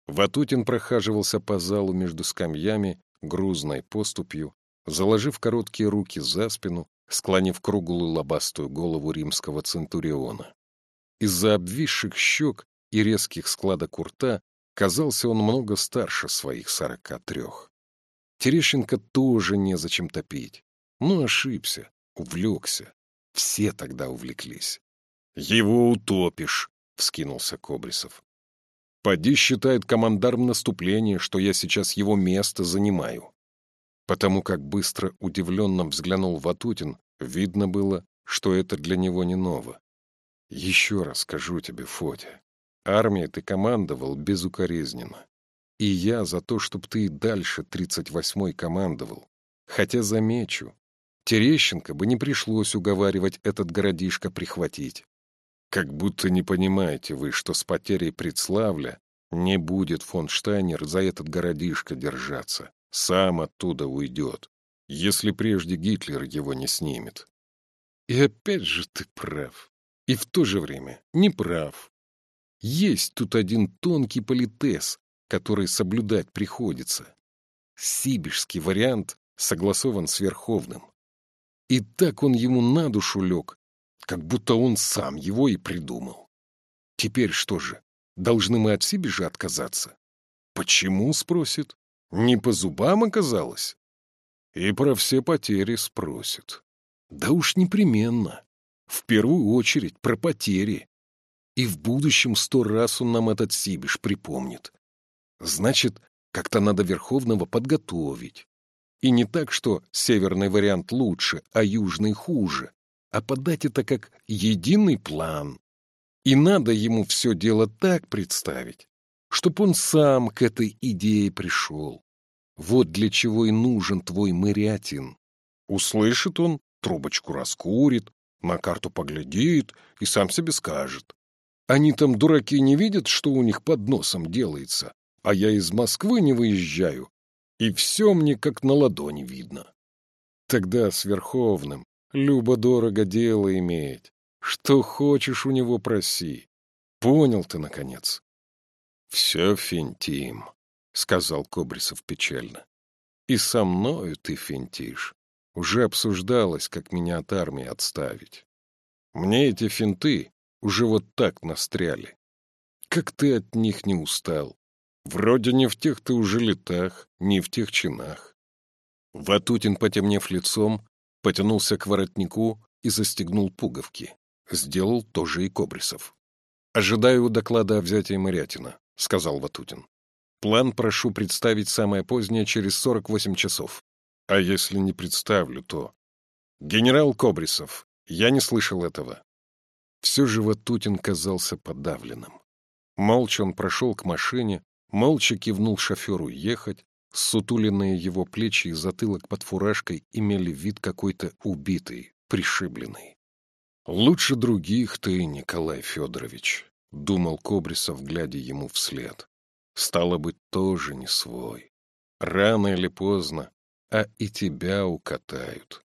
Ватутин прохаживался по залу между скамьями, грузной поступью, заложив короткие руки за спину, склонив круглую лобастую голову римского центуриона. Из-за обвисших щек и резких складок рта казался он много старше своих сорока трех. Терещенко тоже незачем топить. Но ошибся, увлекся. Все тогда увлеклись. «Его утопишь», — вскинулся Кобрисов. «Поди считает командарм наступления, что я сейчас его место занимаю». Потому как быстро удивленно взглянул Ватутин, видно было, что это для него не ново. «Еще раз скажу тебе, Фотя, армией ты командовал безукоризненно. И я за то, чтоб ты и дальше 38-й командовал. Хотя, замечу, Терещенко бы не пришлось уговаривать этот городишко прихватить. Как будто не понимаете вы, что с потерей Предславля не будет фон Штайнер за этот городишко держаться. Сам оттуда уйдет, если прежде Гитлер его не снимет. И опять же ты прав. И в то же время не прав. Есть тут один тонкий политез, который соблюдать приходится. Сибирский вариант согласован с Верховным. И так он ему на душу лег, как будто он сам его и придумал. Теперь что же, должны мы от Сибижа отказаться? Почему, спросит? Не по зубам оказалось? И про все потери спросит. Да уж непременно. В первую очередь про потери. И в будущем сто раз он нам этот Сибиш припомнит. Значит, как-то надо Верховного подготовить. И не так, что северный вариант лучше, а южный хуже, а подать это как единый план. И надо ему все дело так представить, чтоб он сам к этой идее пришел. Вот для чего и нужен твой мырятин. Услышит он, трубочку раскурит, на карту поглядит и сам себе скажет. Они там, дураки, не видят, что у них под носом делается, а я из Москвы не выезжаю, и все мне как на ладони видно. Тогда с Верховным любо-дорого дело иметь. Что хочешь у него проси. Понял ты, наконец? — Все финтим, — сказал Кобрисов печально. — И со мною ты финтишь. Уже обсуждалось, как меня от армии отставить. Мне эти финты уже вот так настряли. Как ты от них не устал? Вроде не в тех ты уже летах, не в тех чинах. Ватутин, потемнев лицом, потянулся к воротнику и застегнул пуговки. Сделал тоже и Кобрисов. «Ожидаю доклада о взятии Мырятина», — сказал Ватутин. «План прошу представить самое позднее через 48 часов. А если не представлю, то...» «Генерал Кобрисов, я не слышал этого». Все же Ватутин казался подавленным. Молча он прошел к машине, молча кивнул шоферу ехать, сутуленные его плечи и затылок под фуражкой имели вид какой-то убитый, пришибленный. «Лучше других ты, Николай Федорович», — думал Кобрисов, глядя ему вслед. «Стало быть, тоже не свой. Рано или поздно, а и тебя укатают».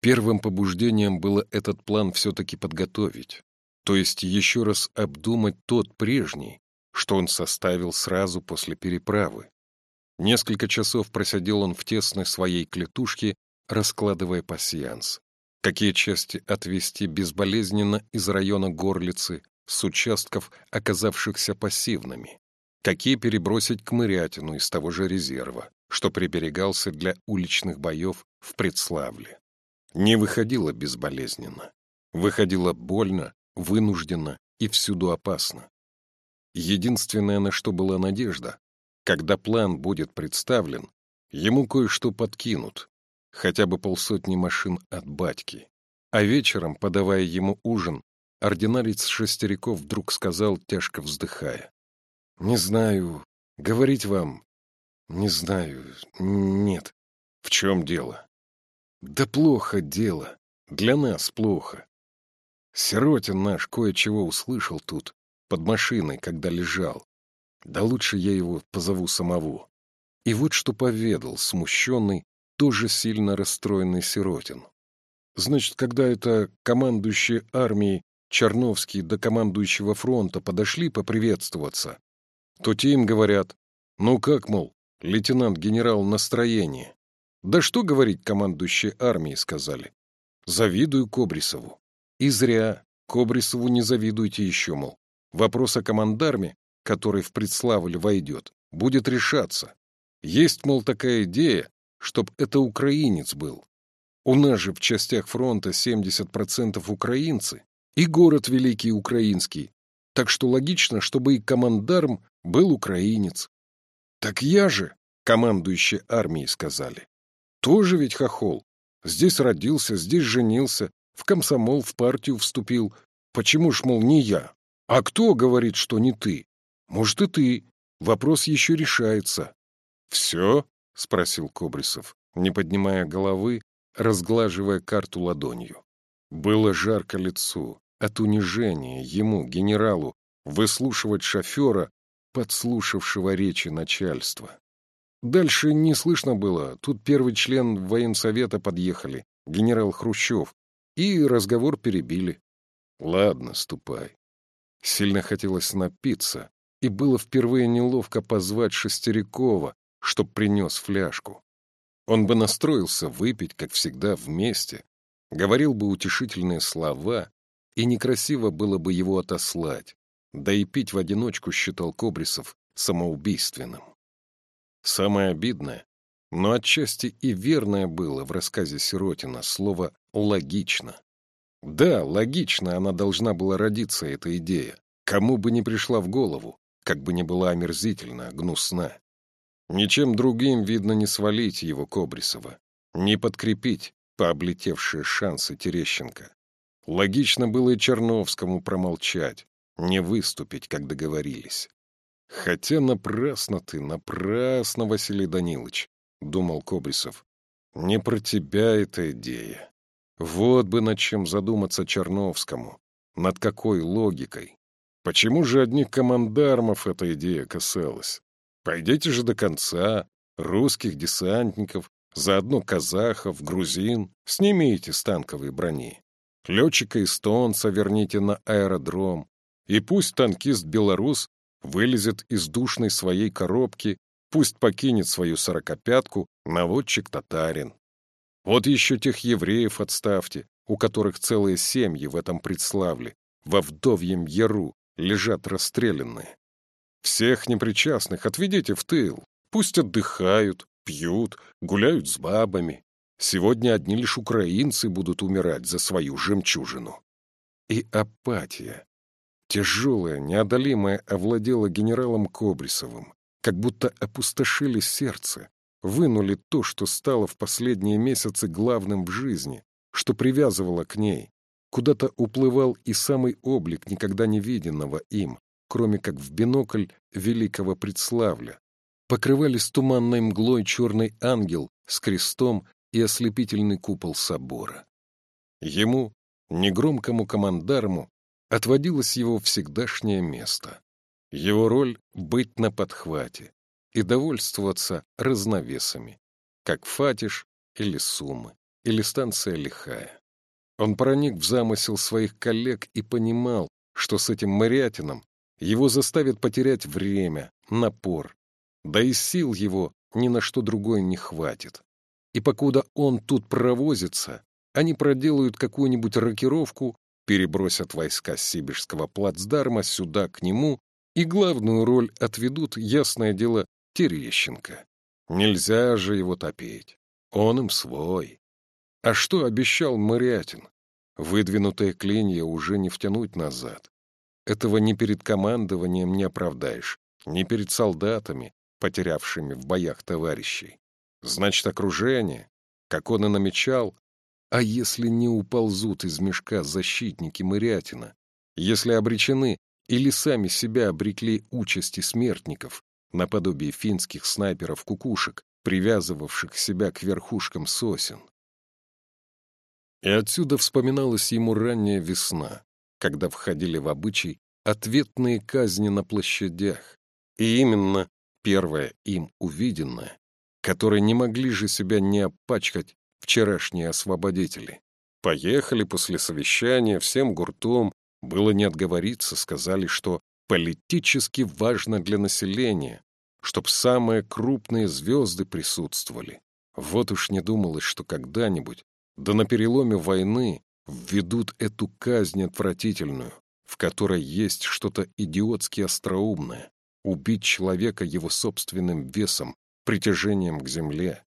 Первым побуждением было этот план все-таки подготовить, то есть еще раз обдумать тот прежний, что он составил сразу после переправы. Несколько часов просидел он в тесной своей клетушке, раскладывая пасьянс. Какие части отвести безболезненно из района Горлицы, с участков, оказавшихся пассивными? Какие перебросить к Мырятину из того же резерва, что приберегался для уличных боев в Предславле? Не выходило безболезненно. Выходило больно, вынужденно и всюду опасно. Единственное, на что была надежда, когда план будет представлен, ему кое-что подкинут, хотя бы полсотни машин от батьки. А вечером, подавая ему ужин, ординарец Шестериков вдруг сказал, тяжко вздыхая. «Не знаю, говорить вам, не знаю, нет. В чем дело?» «Да плохо дело. Для нас плохо. Сиротин наш кое-чего услышал тут, под машиной, когда лежал. Да лучше я его позову самого. И вот что поведал, смущенный, тоже сильно расстроенный Сиротин. Значит, когда это командующие армией Черновский до командующего фронта подошли поприветствоваться, то те им говорят, ну как, мол, лейтенант-генерал настроение. Да что говорить командующей армией, сказали. Завидую Кобрисову. И зря. Кобрисову не завидуйте еще, мол. Вопрос о командарме, который в Предславль войдет, будет решаться. Есть, мол, такая идея, чтоб это украинец был. У нас же в частях фронта 70% украинцы, и город Великий Украинский, так что логично, чтобы и командарм был украинец. Так я же, командующий армией, сказали. Тоже ведь хохол. Здесь родился, здесь женился, в комсомол, в партию вступил. Почему ж, мол, не я? А кто говорит, что не ты? Может, и ты. Вопрос еще решается. — Все? — спросил Кобрисов, не поднимая головы, разглаживая карту ладонью. Было жарко лицу от унижения ему, генералу, выслушивать шофера, подслушавшего речи начальства. Дальше не слышно было. Тут первый член военсовета подъехали, генерал Хрущев, и разговор перебили. Ладно, ступай. Сильно хотелось напиться, и было впервые неловко позвать Шестерякова, чтоб принес фляжку. Он бы настроился выпить, как всегда, вместе, говорил бы утешительные слова, и некрасиво было бы его отослать, да и пить в одиночку считал Кобрисов самоубийственным. Самое обидное, но отчасти и верное было в рассказе Сиротина слово «логично». Да, логично она должна была родиться, эта идея, кому бы ни пришла в голову, как бы ни была омерзительна, гнусна. Ничем другим, видно, не свалить его Кобрисова, не подкрепить пооблетевшие шансы Терещенко. Логично было и Черновскому промолчать, не выступить, как договорились. Хотя напрасно ты, напрасно, Василий Данилович, — думал Кобрисов. Не про тебя эта идея. Вот бы над чем задуматься Черновскому. Над какой логикой? Почему же одних командармов эта идея касалась? Пойдите же до конца, русских десантников, заодно казахов, грузин, снимите с танковой брони. Летчика-эстонца верните на аэродром, и пусть танкист-белорус вылезет из душной своей коробки, пусть покинет свою сорокопятку наводчик-татарин. Вот еще тех евреев отставьте, у которых целые семьи в этом предславле, во вдовьем яру, лежат расстрелянные. Всех непричастных отведите в тыл, пусть отдыхают, пьют, гуляют с бабами. Сегодня одни лишь украинцы будут умирать за свою жемчужину. И апатия, Тяжелая, неодолимая овладела генералом Кобрисовым, как будто опустошили сердце, вынули то, что стало в последние месяцы главным в жизни, что привязывало к ней. Куда-то уплывал и самый облик никогда не виденного им, кроме как в бинокль великого предславля. Покрывались туманной мглой черный ангел с крестом и ослепительный купол собора. Ему, негромкому командарму, отводилось его всегдашнее место. Его роль — быть на подхвате и довольствоваться разновесами, как Фатиш или Сумы, или станция Лихая. Он проник в замысел своих коллег и понимал, что с этим Мариатином его заставят потерять время, напор, да и сил его ни на что другое не хватит. И покуда он тут провозится, они проделают какую-нибудь рокировку перебросят войска с Сибирского плацдарма сюда, к нему, и главную роль отведут, ясное дело, Терещенко. Нельзя же его топить. Он им свой. А что обещал Мариатин? Выдвинутые клинья уже не втянуть назад. Этого ни перед командованием не оправдаешь, ни перед солдатами, потерявшими в боях товарищей. Значит, окружение, как он и намечал, а если не уползут из мешка защитники Мырятина? Если обречены или сами себя обрекли участи смертников, наподобие финских снайперов-кукушек, привязывавших себя к верхушкам сосен? И отсюда вспоминалась ему ранняя весна, когда входили в обычай ответные казни на площадях. И именно первое им увиденное, которые не могли же себя не опачкать вчерашние освободители. Поехали после совещания всем гуртом, было не отговориться, сказали, что политически важно для населения, чтоб самые крупные звезды присутствовали. Вот уж не думалось, что когда-нибудь, да на переломе войны, введут эту казнь отвратительную, в которой есть что-то идиотски остроумное, убить человека его собственным весом, притяжением к земле.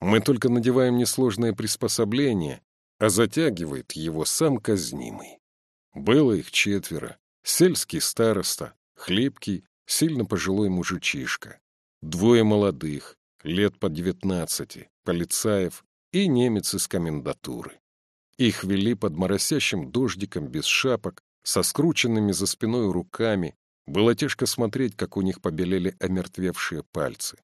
Мы только надеваем несложное приспособление, а затягивает его сам казнимый. Было их четверо. Сельский староста, хлипкий, сильно пожилой мужичишка. Двое молодых, лет по девятнадцати, полицаев и немец из комендатуры. Их вели под моросящим дождиком без шапок, со скрученными за спиной руками. Было тяжко смотреть, как у них побелели омертвевшие пальцы.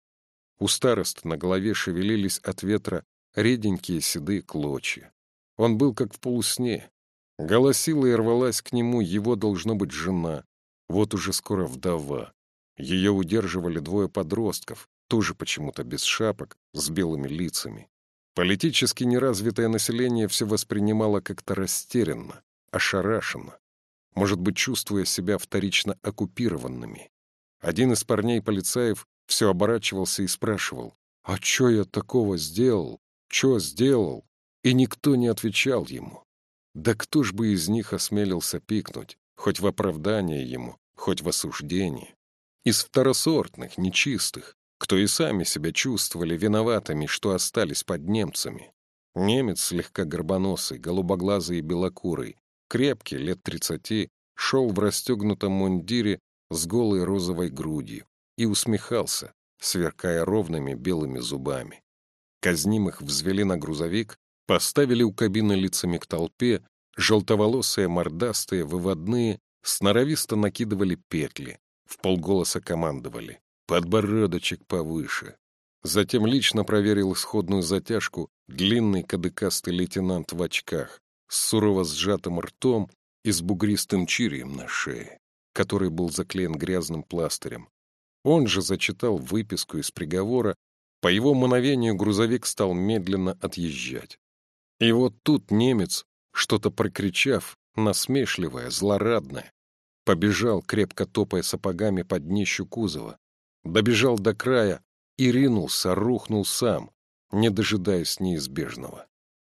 У старост на голове шевелились от ветра реденькие седые клочья. Он был как в полусне. Голосила и рвалась к нему его, должно быть, жена. Вот уже скоро вдова. Ее удерживали двое подростков, тоже почему-то без шапок, с белыми лицами. Политически неразвитое население все воспринимало как-то растерянно, ошарашенно, может быть, чувствуя себя вторично оккупированными. Один из парней-полицаев все оборачивался и спрашивал, «А что я такого сделал? Что сделал?» И никто не отвечал ему. Да кто ж бы из них осмелился пикнуть, хоть в оправдание ему, хоть в осуждение? Из второсортных, нечистых, кто и сами себя чувствовали виноватыми, что остались под немцами. Немец слегка горбоносый, голубоглазый и белокурый, крепкий, лет тридцати, шел в расстегнутом мундире с голой розовой грудью и усмехался, сверкая ровными белыми зубами. Казнимых взвели на грузовик, поставили у кабины лицами к толпе, желтоволосые, мордастые, выводные, сноровисто накидывали петли, в полголоса командовали «подбородочек повыше». Затем лично проверил исходную затяжку длинный кадыкастый лейтенант в очках с сурово сжатым ртом и с бугристым чирием на шее, который был заклеен грязным пластырем. Он же зачитал выписку из приговора, по его мановению грузовик стал медленно отъезжать. И вот тут немец, что-то прокричав, насмешливое, злорадное, побежал, крепко топая сапогами под днищу кузова, добежал до края и ринулся, рухнул сам, не дожидаясь неизбежного.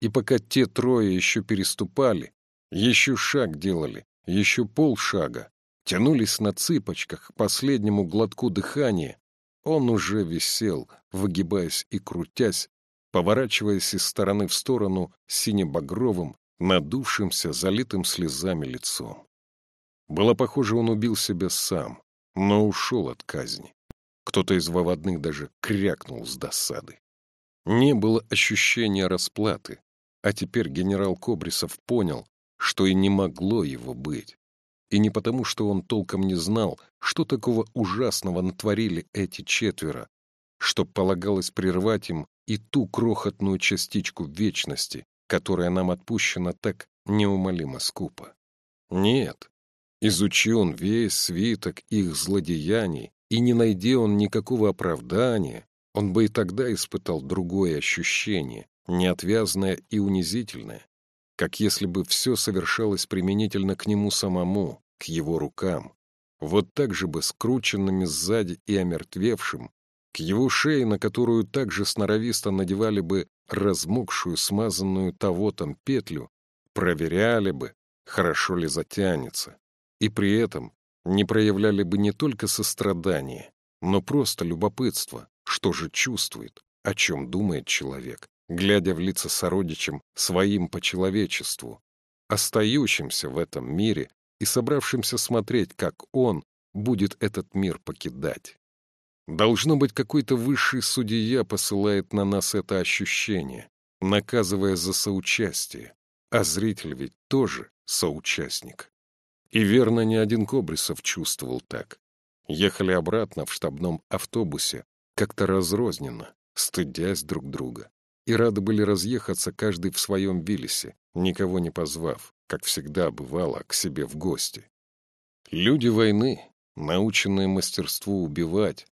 И пока те трое еще переступали, еще шаг делали, еще полшага, тянулись на цыпочках к последнему глотку дыхания, он уже висел, выгибаясь и крутясь, поворачиваясь из стороны в сторону сине-багровым, надувшимся, залитым слезами лицом. Было похоже, он убил себя сам, но ушел от казни. Кто-то из выводных даже крякнул с досады. Не было ощущения расплаты, а теперь генерал Кобрисов понял, что и не могло его быть. И не потому, что он толком не знал, что такого ужасного натворили эти четверо, что полагалось прервать им и ту крохотную частичку вечности, которая нам отпущена так неумолимо скупо. Нет, изучи он весь свиток их злодеяний, и не найди он никакого оправдания, он бы и тогда испытал другое ощущение, неотвязное и унизительное, как если бы все совершалось применительно к нему самому, к его рукам, вот так же бы скрученными сзади и омертвевшим, к его шее, на которую также сноровисто надевали бы размокшую, смазанную того там петлю, проверяли бы, хорошо ли затянется, и при этом не проявляли бы не только сострадание, но просто любопытство, что же чувствует, о чем думает человек, глядя в лица сородичам своим по человечеству, остающимся в этом мире и собравшимся смотреть, как он будет этот мир покидать. Должно быть, какой-то высший судья посылает на нас это ощущение, наказывая за соучастие, а зритель ведь тоже соучастник. И верно, ни один Кобрисов чувствовал так. Ехали обратно в штабном автобусе, как-то разрозненно, стыдясь друг друга и рады были разъехаться каждый в своем Виллисе, никого не позвав, как всегда бывало, к себе в гости. Люди войны, наученные мастерству убивать,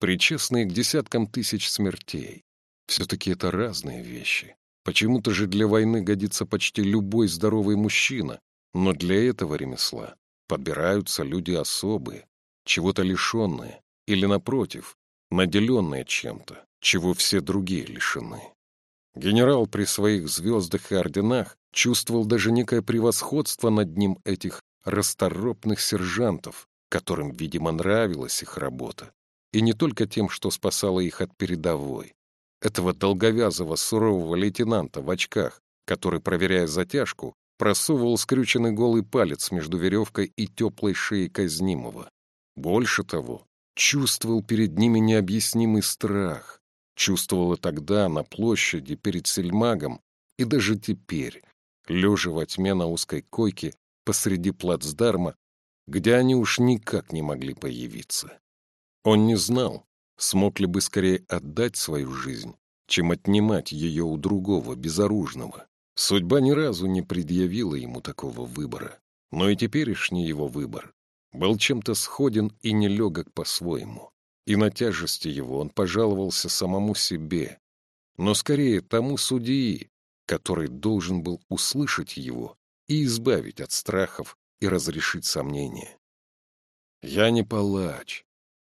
причастные к десяткам тысяч смертей. Все-таки это разные вещи. Почему-то же для войны годится почти любой здоровый мужчина, но для этого ремесла подбираются люди особые, чего-то лишенные, или, напротив, наделенные чем-то, чего все другие лишены. Генерал при своих звездах и орденах чувствовал даже некое превосходство над ним этих расторопных сержантов, которым, видимо, нравилась их работа. И не только тем, что спасало их от передовой. Этого долговязого сурового лейтенанта в очках, который, проверяя затяжку, просовывал скрюченный голый палец между веревкой и теплой шеей казнимого. Больше того, чувствовал перед ними необъяснимый страх. Чувствовал и тогда на площади перед сельмагом, и даже теперь, лежа во тьме на узкой койке посреди плацдарма, где они уж никак не могли появиться. Он не знал, смог ли бы скорее отдать свою жизнь, чем отнимать ее у другого, безоружного. Судьба ни разу не предъявила ему такого выбора, но и теперешний его выбор был чем-то сходен и нелегок по-своему, и на тяжести его он пожаловался самому себе, но скорее тому судьи, который должен был услышать его и избавить от страхов и разрешить сомнения. «Я не палач.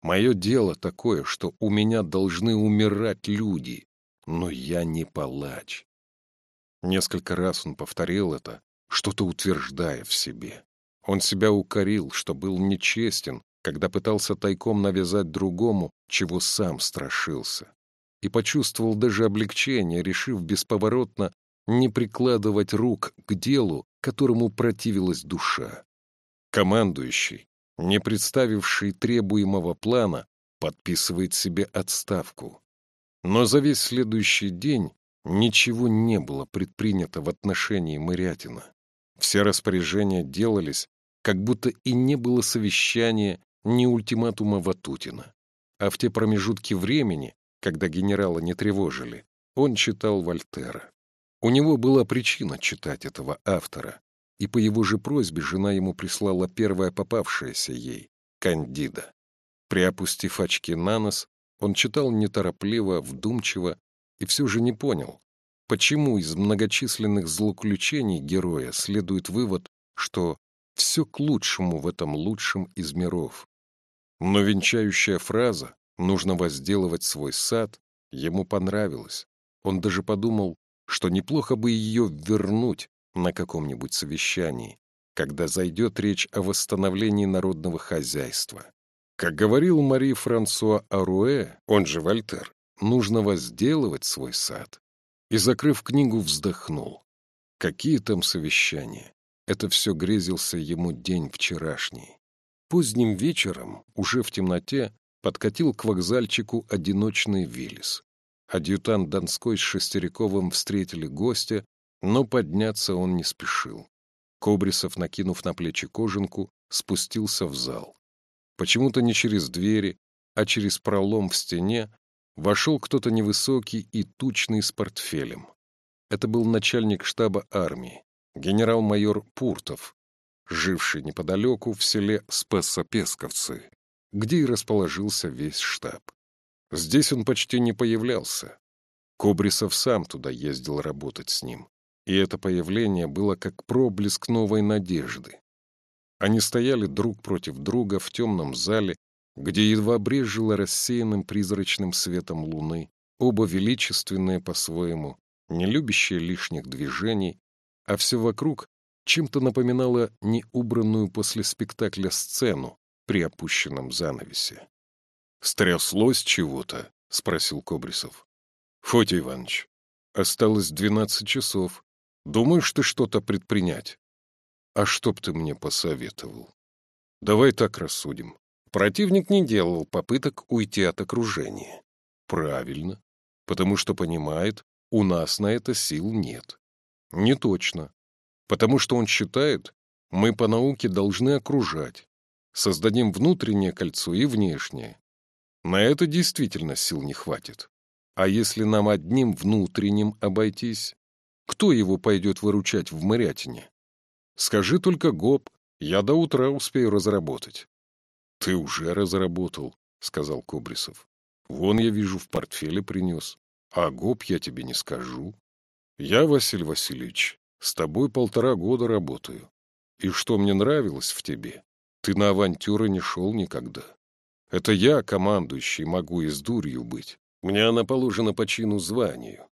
Мое дело такое, что у меня должны умирать люди, но я не палач». Несколько раз он повторил это, что-то утверждая в себе. Он себя укорил, что был нечестен, когда пытался тайком навязать другому, чего сам страшился. И почувствовал даже облегчение, решив бесповоротно не прикладывать рук к делу, которому противилась душа. Командующий, не представивший требуемого плана, подписывает себе отставку. Но за весь следующий день ничего не было предпринято в отношении Мырятина. Все распоряжения делались как будто и не было совещания ни ультиматума Ватутина. А в те промежутки времени, когда генерала не тревожили, он читал Вольтера. У него была причина читать этого автора, и по его же просьбе жена ему прислала первое попавшееся ей — «Кандида». Приопустив очки на нос, он читал неторопливо, вдумчиво и все же не понял, почему из многочисленных злоключений героя следует вывод, что все к лучшему в этом лучшем из миров. Но венчающая фраза «нужно возделывать свой сад» ему понравилась. Он даже подумал, что неплохо бы ее вернуть на каком-нибудь совещании, когда зайдет речь о восстановлении народного хозяйства. Как говорил Мари Франсуа Аруэ, он же Вольтер, нужно возделывать свой сад. И, закрыв книгу, вздохнул. Какие там совещания? Это все грезился ему день вчерашний. Поздним вечером, уже в темноте, подкатил к вокзальчику одиночный Виллис. Адъютант Донской с Шестериковым встретили гостя, но подняться он не спешил. Кобрисов, накинув на плечи кожанку, спустился в зал. Почему-то не через двери, а через пролом в стене вошел кто-то невысокий и тучный с портфелем. Это был начальник штаба армии генерал-майор Пуртов, живший неподалеку в селе Спессопесковцы, где и расположился весь штаб. Здесь он почти не появлялся. Кобрисов сам туда ездил работать с ним, и это появление было как проблеск новой надежды. Они стояли друг против друга в темном зале, где едва брежило рассеянным призрачным светом луны, оба величественные по-своему, не любящие лишних движений, а все вокруг чем-то напоминало неубранную после спектакля сцену при опущенном занавесе. «Стряслось чего-то?» — спросил Кобрисов. «Фотий Иванович, осталось двенадцать часов. Думаешь ты что-то предпринять?» «А что б ты мне посоветовал?» «Давай так рассудим. Противник не делал попыток уйти от окружения». «Правильно. Потому что понимает, у нас на это сил нет. Не точно. Потому что он считает, мы по науке должны окружать. Создадим внутреннее кольцо и внешнее. На это действительно сил не хватит. А если нам одним внутренним обойтись, кто его пойдет выручать в Мырятине? Скажи только гоп, я до утра успею разработать. — Ты уже разработал, — сказал Кобрисов. — Вон я вижу, в портфеле принес. А гоп я тебе не скажу. Я, Василий Васильевич, с тобой полтора года работаю. И что мне нравилось в тебе? Ты на авантюры не шел никогда. Это я, командующий, могу и с дурью быть. Мне она положена по чину званию.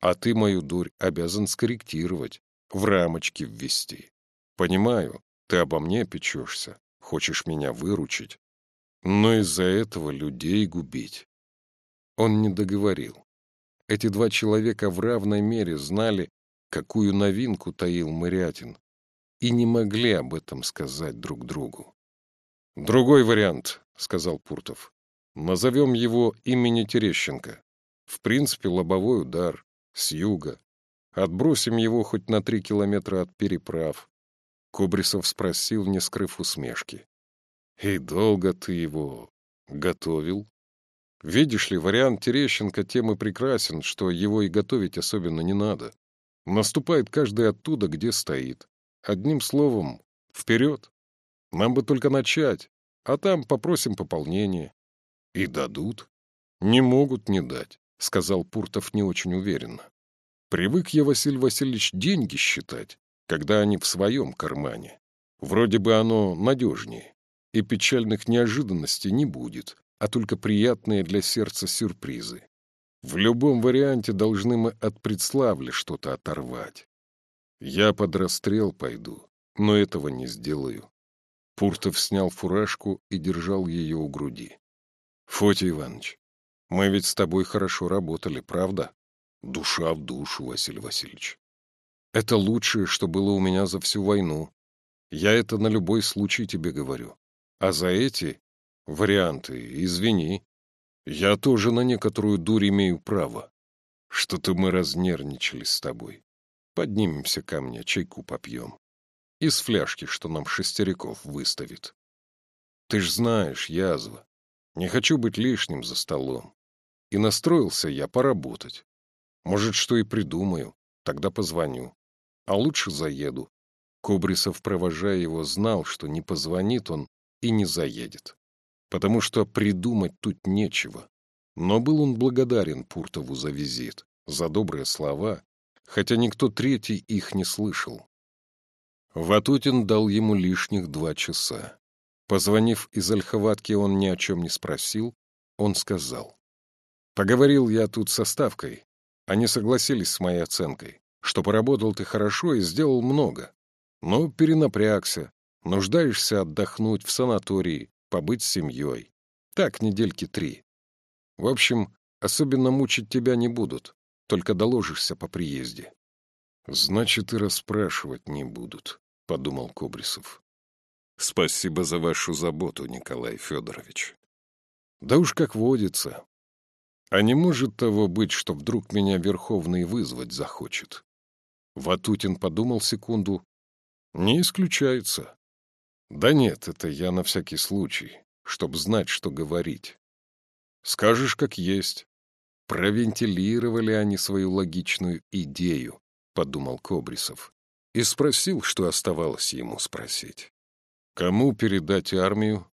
А ты мою дурь обязан скорректировать, в рамочки ввести. Понимаю, ты обо мне печешься, хочешь меня выручить, но из-за этого людей губить. Он не договорил. Эти два человека в равной мере знали, какую новинку таил Мырятин, и не могли об этом сказать друг другу. «Другой вариант», — сказал Пуртов. «Назовем его имени Терещенко. В принципе, лобовой удар, с юга. Отбросим его хоть на три километра от переправ. Кобрисов спросил, не скрыв усмешки. «И долго ты его готовил?» «Видишь ли, вариант Терещенко тем и прекрасен, что его и готовить особенно не надо. Наступает каждый оттуда, где стоит. Одним словом, вперед. Нам бы только начать, а там попросим пополнение». «И дадут?» «Не могут не дать», — сказал Пуртов не очень уверенно. «Привык я, Василий Васильевич, деньги считать, когда они в своем кармане. Вроде бы оно надежнее, и печальных неожиданностей не будет, а только приятные для сердца сюрпризы. В любом варианте должны мы от предславля что-то оторвать. Я под расстрел пойду, но этого не сделаю. Пуртов снял фуражку и держал ее у груди. — Фотий Иванович, мы ведь с тобой хорошо работали, правда? Душа в душу, Василий Васильевич. Это лучшее, что было у меня за всю войну. Я это на любой случай тебе говорю. А за эти варианты, извини. Я тоже на некоторую дурь имею право. Что-то мы разнервничали с тобой. Поднимемся ко мне, чайку попьем. Из фляжки, что нам Шестеряков выставит. Ты ж знаешь, язва. Не хочу быть лишним за столом. И настроился я поработать. Может, что и придумаю, тогда позвоню а лучше заеду. Кубрисов, провожая его, знал, что не позвонит он и не заедет, потому что придумать тут нечего. Но был он благодарен Пуртову за визит, за добрые слова, хотя никто третий их не слышал. Ватутин дал ему лишних два часа. Позвонив из Ольховатки, он ни о чем не спросил, он сказал. «Поговорил я тут со Ставкой. Они согласились с моей оценкой что поработал ты хорошо и сделал много. Но перенапрягся, нуждаешься отдохнуть в санатории, побыть с семьей. Так, недельки три. В общем, особенно мучить тебя не будут, только доложишься по приезде. Значит, и расспрашивать не будут, — подумал Кобрисов. Спасибо за вашу заботу, Николай Федорович. Да уж как водится. А не может того быть, что вдруг меня Верховный вызвать захочет? Ватутин подумал секунду. Не исключается. Да нет, это я на всякий случай, чтоб знать, что говорить. Скажешь, как есть. Провентилировали они свою логичную идею, подумал Кобрисов. И спросил, что оставалось ему спросить. Кому передать армию?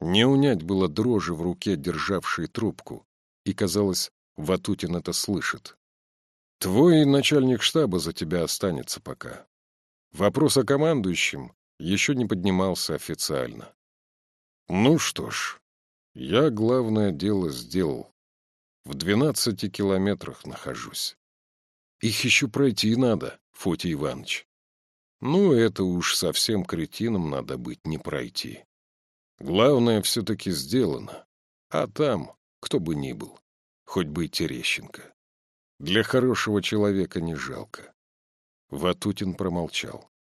Не унять было дрожи в руке, державшей трубку, и, казалось, Ватутин это слышит. Твой начальник штаба за тебя останется пока. Вопрос о командующем еще не поднимался официально. Ну что ж, я главное дело сделал. В двенадцати километрах нахожусь. Их еще пройти надо, Фотий Иванович. Ну, это уж совсем кретином надо быть, не пройти. Главное все-таки сделано. А там, кто бы ни был, хоть бы и Терещенко. Для хорошего человека не жалко. Ватутин промолчал. —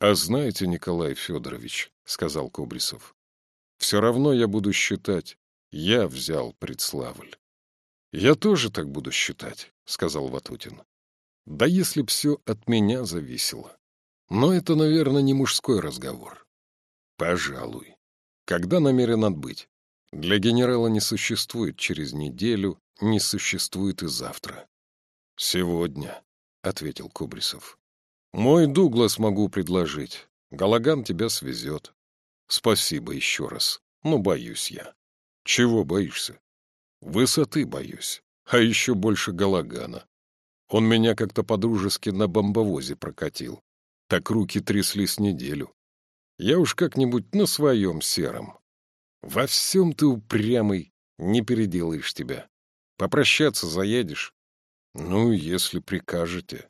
А знаете, Николай Федорович, — сказал Кобрисов, — все равно я буду считать, я взял Предславль. — Я тоже так буду считать, — сказал Ватутин. — Да если б все от меня зависело. Но это, наверное, не мужской разговор. — Пожалуй. Когда намерен отбыть? Для генерала не существует через неделю, не существует и завтра. «Сегодня», — ответил Кубрисов. «Мой Дуглас могу предложить. Галаган тебя свезет. Спасибо еще раз, но боюсь я». «Чего боишься?» «Высоты боюсь, а еще больше Галагана. Он меня как-то по-дружески на бомбовозе прокатил. Так руки тряслись неделю. Я уж как-нибудь на своем сером. Во всем ты упрямый, не переделаешь тебя. Попрощаться заедешь? Ну, если прикажете.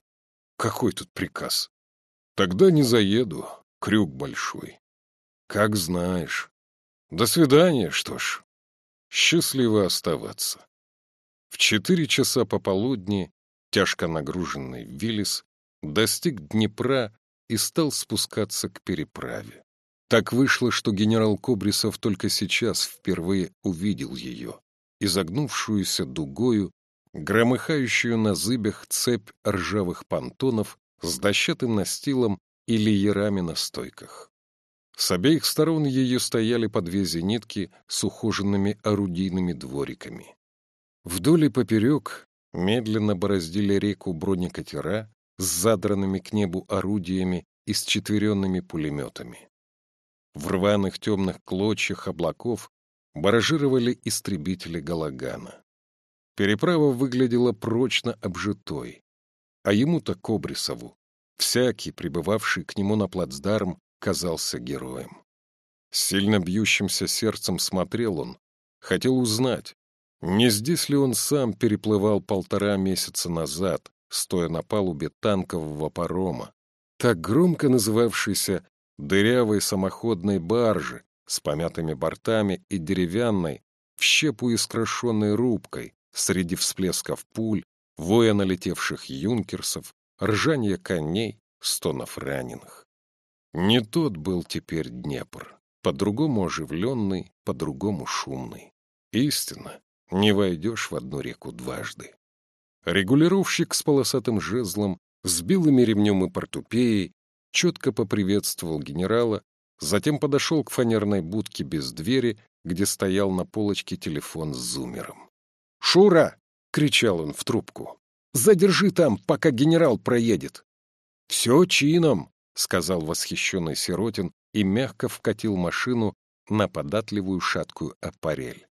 Какой тут приказ? Тогда не заеду, крюк большой. Как знаешь. До свидания, что ж. Счастливо оставаться. В четыре часа пополудни тяжко нагруженный Виллис достиг Днепра и стал спускаться к переправе. Так вышло, что генерал Кобрисов только сейчас впервые увидел ее, изогнувшуюся дугою, громыхающую на зыбях цепь ржавых понтонов с дощатым настилом и леерами на стойках. С обеих сторон ее стояли по две зенитки с ухоженными орудийными двориками. Вдоль и поперек медленно бороздили реку бронекатера с задранными к небу орудиями и с четверенными пулеметами. В рваных темных клочьях облаков баражировали истребители Галагана. Переправа выглядела прочно обжитой, а ему-то Кобрисову, всякий, прибывавший к нему на плацдарм, казался героем. сильно бьющимся сердцем смотрел он, хотел узнать, не здесь ли он сам переплывал полтора месяца назад, стоя на палубе танкового парома, так громко называвшейся дырявой самоходной баржи с помятыми бортами и деревянной, в щепу искрошенной рубкой, среди всплесков пуль, воя налетевших юнкерсов, ржания коней, стонов раненых. Не тот был теперь Днепр, по-другому оживленный, по-другому шумный. Истинно, не войдешь в одну реку дважды. Регулировщик с полосатым жезлом, с белыми ремнем и портупеей, четко поприветствовал генерала, затем подошел к фанерной будке без двери, где стоял на полочке телефон с зумером. «Шура!» — кричал он в трубку. «Задержи там, пока генерал проедет!» «Все чином!» — сказал восхищенный Сиротин и мягко вкатил машину на податливую шаткую аппарель.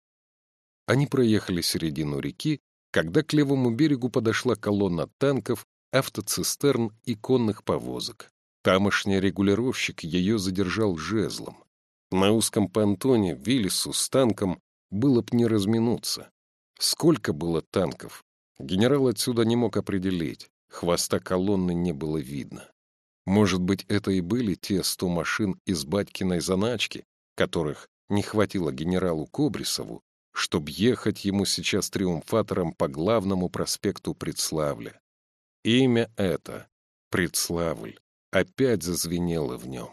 Они проехали середину реки, когда к левому берегу подошла колонна танков, автоцистерн и конных повозок. Тамошний регулировщик ее задержал жезлом. На узком понтоне Виллису с танком было б не разминуться. Сколько было танков? Генерал отсюда не мог определить, хвоста колонны не было видно. Может быть, это и были те сто машин из батькиной заначки, которых не хватило генералу Кобрисову, чтобы ехать ему сейчас триумфатором по главному проспекту Предславля. Имя это, Предславль, опять зазвенело в нем.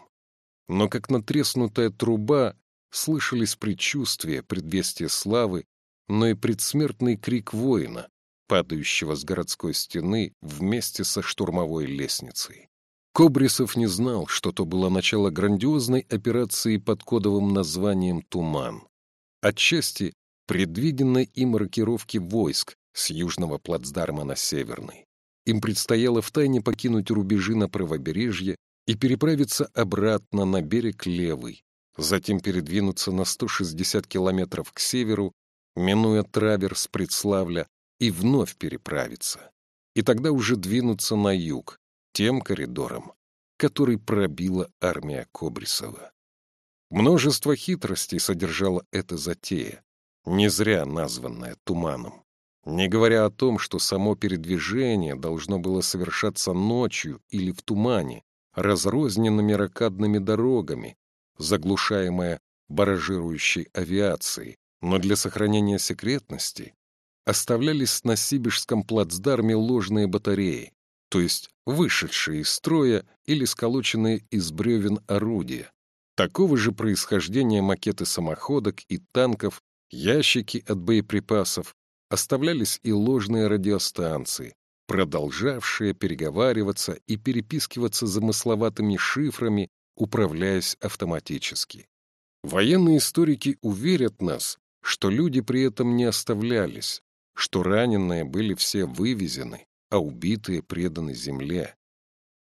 Но как натреснутая труба слышались предчувствия, предвестия славы, но и предсмертный крик воина, падающего с городской стены вместе со штурмовой лестницей. Кобрисов не знал, что то было начало грандиозной операции под кодовым названием «Туман». Отчасти предвиденной им рокировки войск с южного плацдарма на северный. Им предстояло втайне покинуть рубежи на правобережье и переправиться обратно на берег Левый, затем передвинуться на 160 километров к северу, минуя траверс Предславля, и вновь переправиться. И тогда уже двинуться на юг, тем коридором, который пробила армия Кобрисова. Множество хитростей содержала эта затея, не зря названная туманом. Не говоря о том, что само передвижение должно было совершаться ночью или в тумане, разрозненными ракадными дорогами, заглушаемое баражирующей авиацией, но для сохранения секретности оставлялись на Сибирском плацдарме ложные батареи, то есть вышедшие из строя или сколоченные из бревен орудия. Такого же происхождения макеты самоходок и танков, ящики от боеприпасов, оставлялись и ложные радиостанции, продолжавшие переговариваться и перепискиваться замысловатыми шифрами, управляясь автоматически. Военные историки уверят нас, что люди при этом не оставлялись, что раненые были все вывезены, а убитые преданы земле.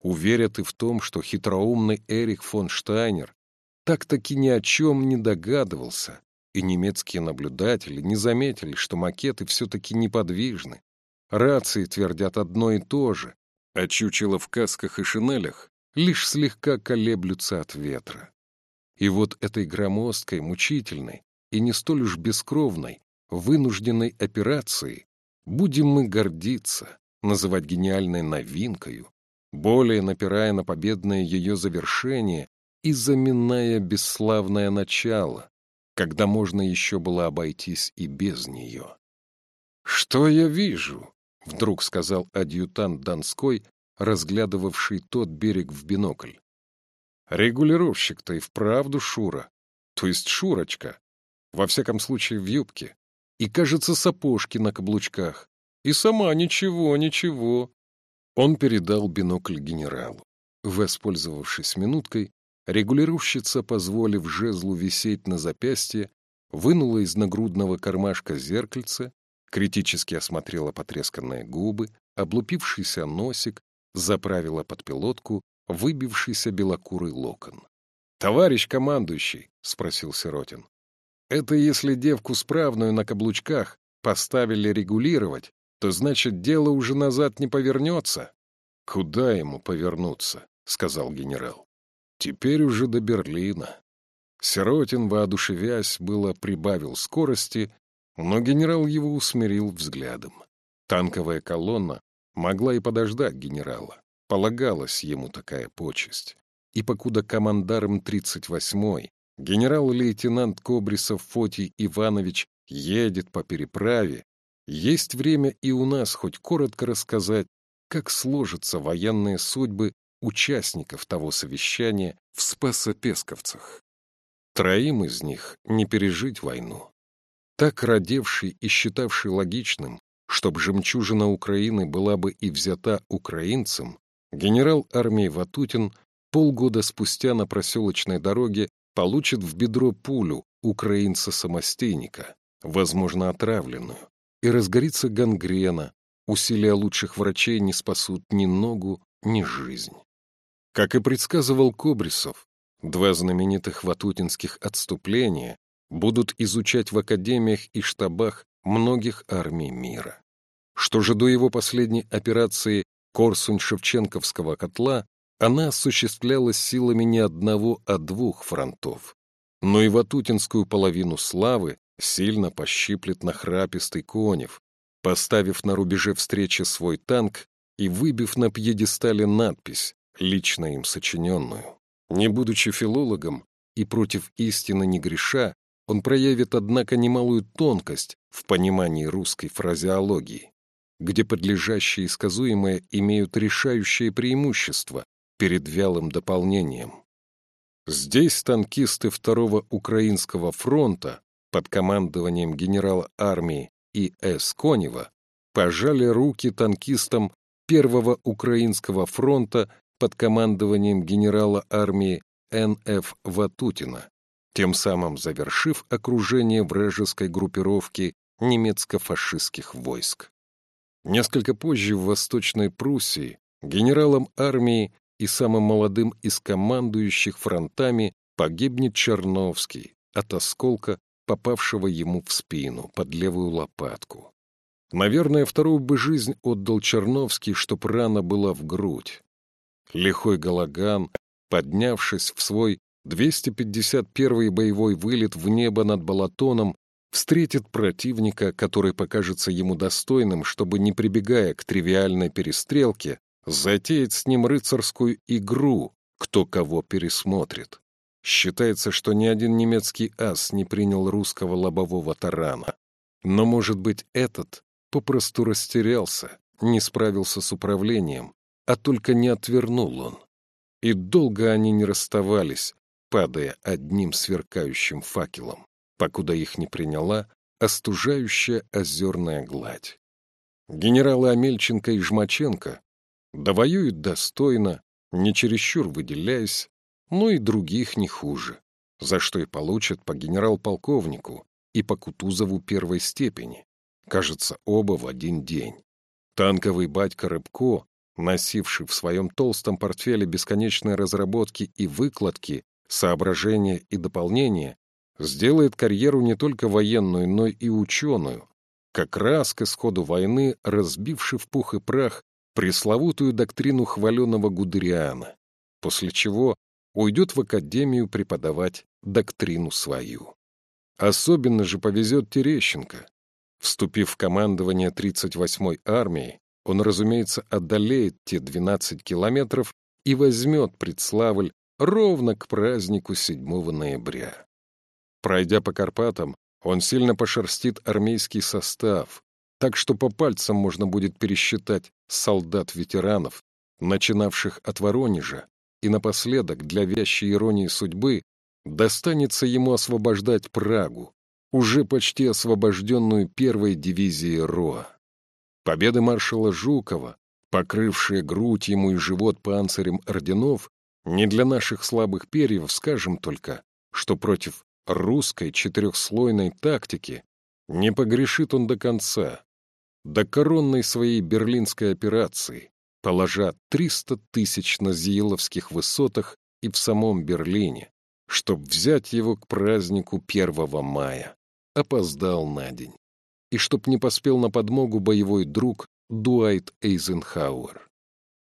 Уверят и в том, что хитроумный Эрих фон Штайнер так-таки ни о чем не догадывался, и немецкие наблюдатели не заметили, что макеты все-таки неподвижны. Рации твердят одно и то же, а чучело в касках и шинелях лишь слегка колеблются от ветра. И вот этой громоздкой, мучительной и не столь уж бескровной, вынужденной операции будем мы гордиться, называть гениальной новинкою, более напирая на победное ее завершение и заминая бесславное начало, когда можно еще было обойтись и без нее. «Что я вижу?» — вдруг сказал адъютант Донской, разглядывавший тот берег в бинокль. «Регулировщик-то и вправду Шура, то есть Шурочка, во всяком случае в юбке, и, кажется, сапожки на каблучках, и сама ничего, ничего». Он передал бинокль генералу. Воспользовавшись минуткой, регулировщица, позволив жезлу висеть на запястье, вынула из нагрудного кармашка зеркальце, критически осмотрела потресканные губы, облупившийся носик, заправила под пилотку выбившийся белокурый локон. — Товарищ командующий, — спросил Сиротин, — это если девку справную на каблучках поставили регулировать, то значит дело уже назад не повернется? — Куда ему повернуться? — сказал генерал. — Теперь уже до Берлина. Сиротин, воодушевясь, было прибавил скорости, но генерал его усмирил взглядом. Танковая колонна могла и подождать генерала. Полагалась ему такая почесть. И покуда командарм 38-й, генерал-лейтенант Кобрисов Фотий Иванович едет по переправе, есть время и у нас хоть коротко рассказать, как сложатся военные судьбы участников того совещания в Спасопесковцах. Троим из них не пережить войну. Так родевший и считавший логичным, чтобы жемчужина Украины была бы и взята украинцам, генерал армии Ватутин полгода спустя на проселочной дороге получит в бедро пулю украинца-самостейника, возможно, отравленную, и разгорится гангрена, усилия лучших врачей не спасут ни ногу, ни жизнь. Как и предсказывал Кобрисов, два знаменитых ватутинских отступления будут изучать в академиях и штабах многих армий мира. Что же до его последней операции Корсунь-Шевченковского котла, она осуществлялась силами не одного, а двух фронтов. Но и Ватутинскую половину славы сильно пощиплет нахрапистый Конев, поставив на рубеже встречи свой танк и выбив на пьедестале надпись, лично им сочиненную. Не будучи филологом и против истины не греша, он проявит, однако, немалую тонкость в понимании русской фразеологии где подлежащие и сказуемые имеют решающее преимущество перед вялым дополнением. Здесь танкисты Второго Украинского фронта под командованием генерала армии И.С. Конева пожали руки танкистам Первого Украинского фронта под командованием генерала армии Н.Ф. Ватутина, тем самым завершив окружение вражеской группировки немецко-фашистских войск. Несколько позже в Восточной Пруссии генералом армии и самым молодым из командующих фронтами погибнет Черновский от осколка, попавшего ему в спину под левую лопатку. Наверное, вторую бы жизнь отдал Черновский, чтоб рана была в грудь. Лихой Галаган, поднявшись в свой 251-й боевой вылет в небо над Балатоном, встретит противника, который покажется ему достойным, чтобы, не прибегая к тривиальной перестрелке, затеять с ним рыцарскую игру, кто кого пересмотрит. Считается, что ни один немецкий ас не принял русского лобового тарана. Но, может быть, этот попросту растерялся, не справился с управлением, а только не отвернул он. И долго они не расставались, падая одним сверкающим факелом покуда их не приняла остужающая озерная гладь. Генералы Амельченко и Жмаченко довоюют достойно, не чересчур выделяясь, но и других не хуже, за что и получат по генерал-полковнику и по Кутузову первой степени, кажется, оба в один день. Танковый батька Рыбко, носивший в своем толстом портфеле бесконечные разработки и выкладки, соображения и дополнения, сделает карьеру не только военную, но и ученую, как раз к исходу войны разбивший в пух и прах пресловутую доктрину хваленого Гудериана. после чего уйдет в академию преподавать доктрину свою. Особенно же повезет Терещенко. Вступив в командование 38-й армии, он, разумеется, одолеет те 12 километров и возьмет Предславль ровно к празднику 7 ноября. Пройдя по Карпатам, он сильно пошерстит армейский состав, так что по пальцам можно будет пересчитать солдат-ветеранов, начинавших от Воронежа, и напоследок, для вящей иронии судьбы, достанется ему освобождать Прагу, уже почти освобожденную первой дивизией РОА. Победы маршала Жукова, покрывшие грудь ему и живот панцирем орденов, не для наших слабых перьев скажем только, что против русской четырехслойной тактики не погрешит он до конца, до коронной своей берлинской операции, положа 300 тысяч на Зииловских высотах и в самом Берлине, чтоб взять его к празднику 1 мая. Опоздал на день. И чтоб не поспел на подмогу боевой друг Дуайт Эйзенхауэр.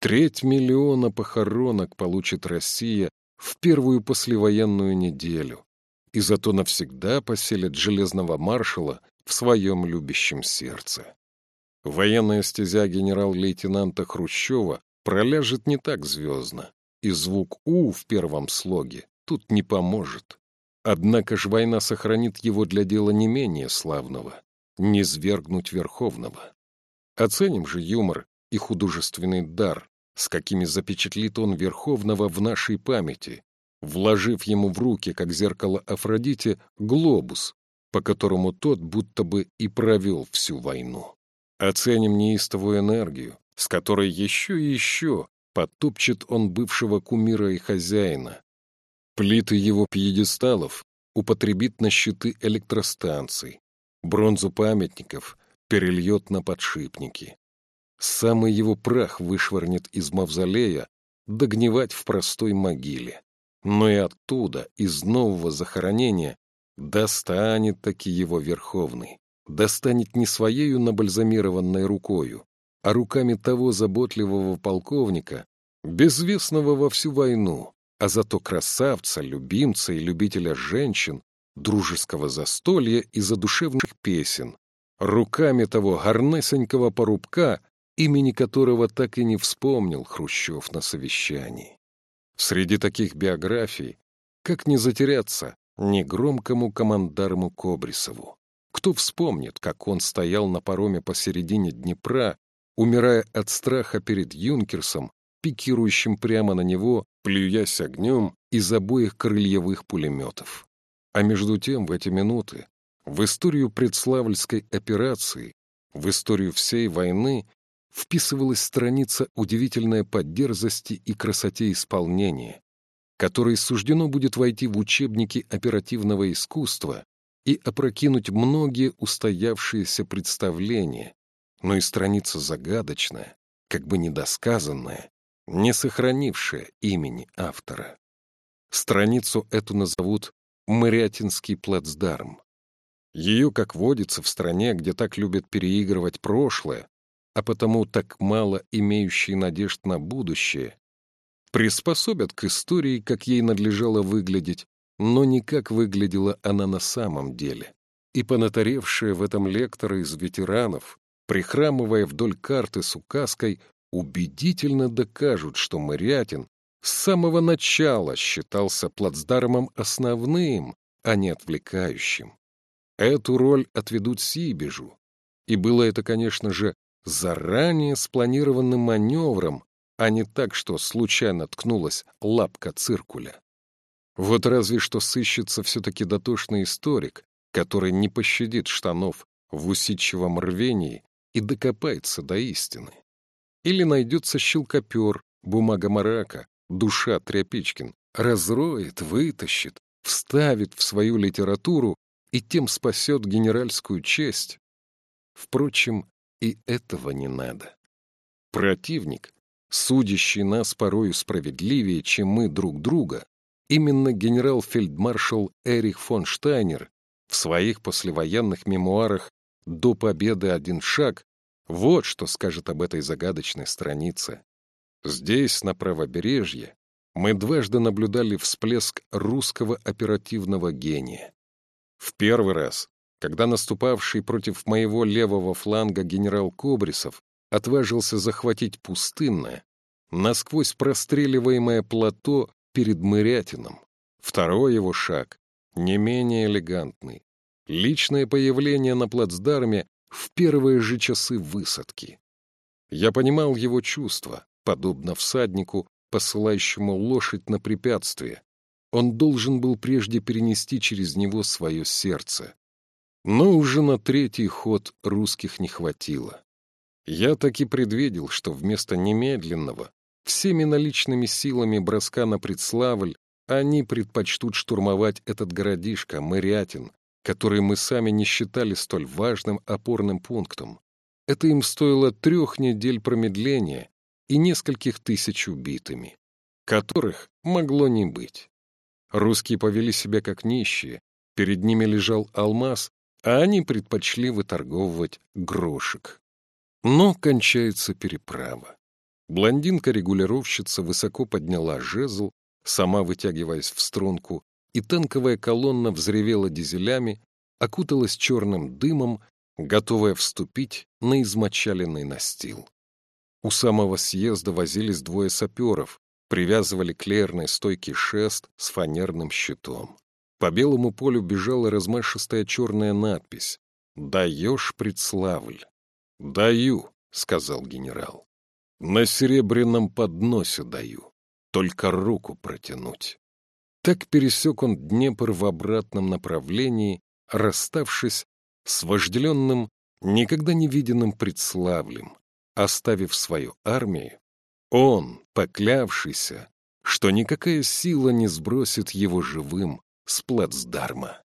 Треть миллиона похоронок получит Россия в первую послевоенную неделю, и зато навсегда поселит железного маршала в своем любящем сердце. Военная стезя генерал-лейтенанта Хрущева проляжет не так звездно, и звук «У» в первом слоге тут не поможет. Однако ж война сохранит его для дела не менее славного — не свергнуть Верховного. Оценим же юмор и художественный дар, с какими запечатлит он Верховного в нашей памяти, вложив ему в руки, как зеркало Афродите, глобус, по которому тот будто бы и провел всю войну. Оценим неистовую энергию, с которой еще и еще потопчет он бывшего кумира и хозяина. Плиты его пьедесталов употребит на щиты электростанций, бронзу памятников перельет на подшипники. Самый его прах вышвырнет из мавзолея догнивать в простой могиле но и оттуда, из нового захоронения, достанет таки его Верховный, достанет не своею набальзамированной рукою, а руками того заботливого полковника, безвестного во всю войну, а зато красавца, любимца и любителя женщин, дружеского застолья и задушевных песен, руками того горнесенького порубка, имени которого так и не вспомнил Хрущев на совещании. Среди таких биографий как не затеряться негромкому командарму Кобрисову? Кто вспомнит, как он стоял на пароме посередине Днепра, умирая от страха перед юнкерсом, пикирующим прямо на него, плюясь огнем из обоих крыльевых пулеметов. А между тем, в эти минуты, в историю предславльской операции, в историю всей войны вписывалась страница удивительная по дерзости и красоте исполнения, которой суждено будет войти в учебники оперативного искусства и опрокинуть многие устоявшиеся представления, но и страница загадочная, как бы недосказанная, не сохранившая имени автора. Страницу эту назовут «Мырятинский плацдарм». Ее, как водится в стране, где так любят переигрывать прошлое, а потому так мало имеющие надежд на будущее, приспособят к истории, как ей надлежало выглядеть, но не как выглядела она на самом деле. И понатаревшие в этом лекторы из ветеранов, прихрамывая вдоль карты с указкой, убедительно докажут, что Мырятин с самого начала считался плацдармом основным, а не отвлекающим. Эту роль отведут Сибежу. И было это, конечно же, заранее спланированным маневром, а не так, что случайно ткнулась лапка циркуля. Вот разве что сыщется все-таки дотошный историк, который не пощадит штанов в усидчивом рвении и докопается до истины. Или найдется щелкопер, бумага марака, душа Тряпичкин, разроет, вытащит, вставит в свою литературу и тем спасет генеральскую честь. Впрочем, и этого не надо. Противник, судящий нас порою справедливее, чем мы друг друга, именно генерал-фельдмаршал Эрих фон Штайнер в своих послевоенных мемуарах «До победы один шаг» вот что скажет об этой загадочной странице. Здесь, на правобережье, мы дважды наблюдали всплеск русского оперативного гения. В первый раз, когда наступавший против моего левого фланга генерал Кобрисов отважился захватить пустынное, насквозь простреливаемое плато перед Мырятином. Второй его шаг, не менее элегантный. Личное появление на плацдарме в первые же часы высадки. Я понимал его чувства, подобно всаднику, посылающему лошадь на препятствие. Он должен был прежде перенести через него свое сердце. Но уже на третий ход русских не хватило. Я таки предвидел, что вместо немедленного, всеми наличными силами броска на Предславль, они предпочтут штурмовать этот городишко, Мырятин, который мы сами не считали столь важным опорным пунктом. Это им стоило трех недель промедления и нескольких тысяч убитыми, которых могло не быть. Русские повели себя как нищие, перед ними лежал алмаз, а они предпочли выторговывать грошек. Но кончается переправа. Блондинка-регулировщица высоко подняла жезл, сама вытягиваясь в струнку, и танковая колонна взревела дизелями, окуталась черным дымом, готовая вступить на измочаленный настил. У самого съезда возились двое саперов, привязывали к леерной стойке шест с фанерным щитом. По белому полю бежала размашистая черная надпись «Даешь, предславль». «Даю», — сказал генерал. «На серебряном подносе даю. Только руку протянуть». Так пересек он Днепр в обратном направлении, расставшись с вожделенным, никогда не виденным предславлем, оставив свою армию, он, поклявшийся, что никакая сила не сбросит его живым с плацдарма.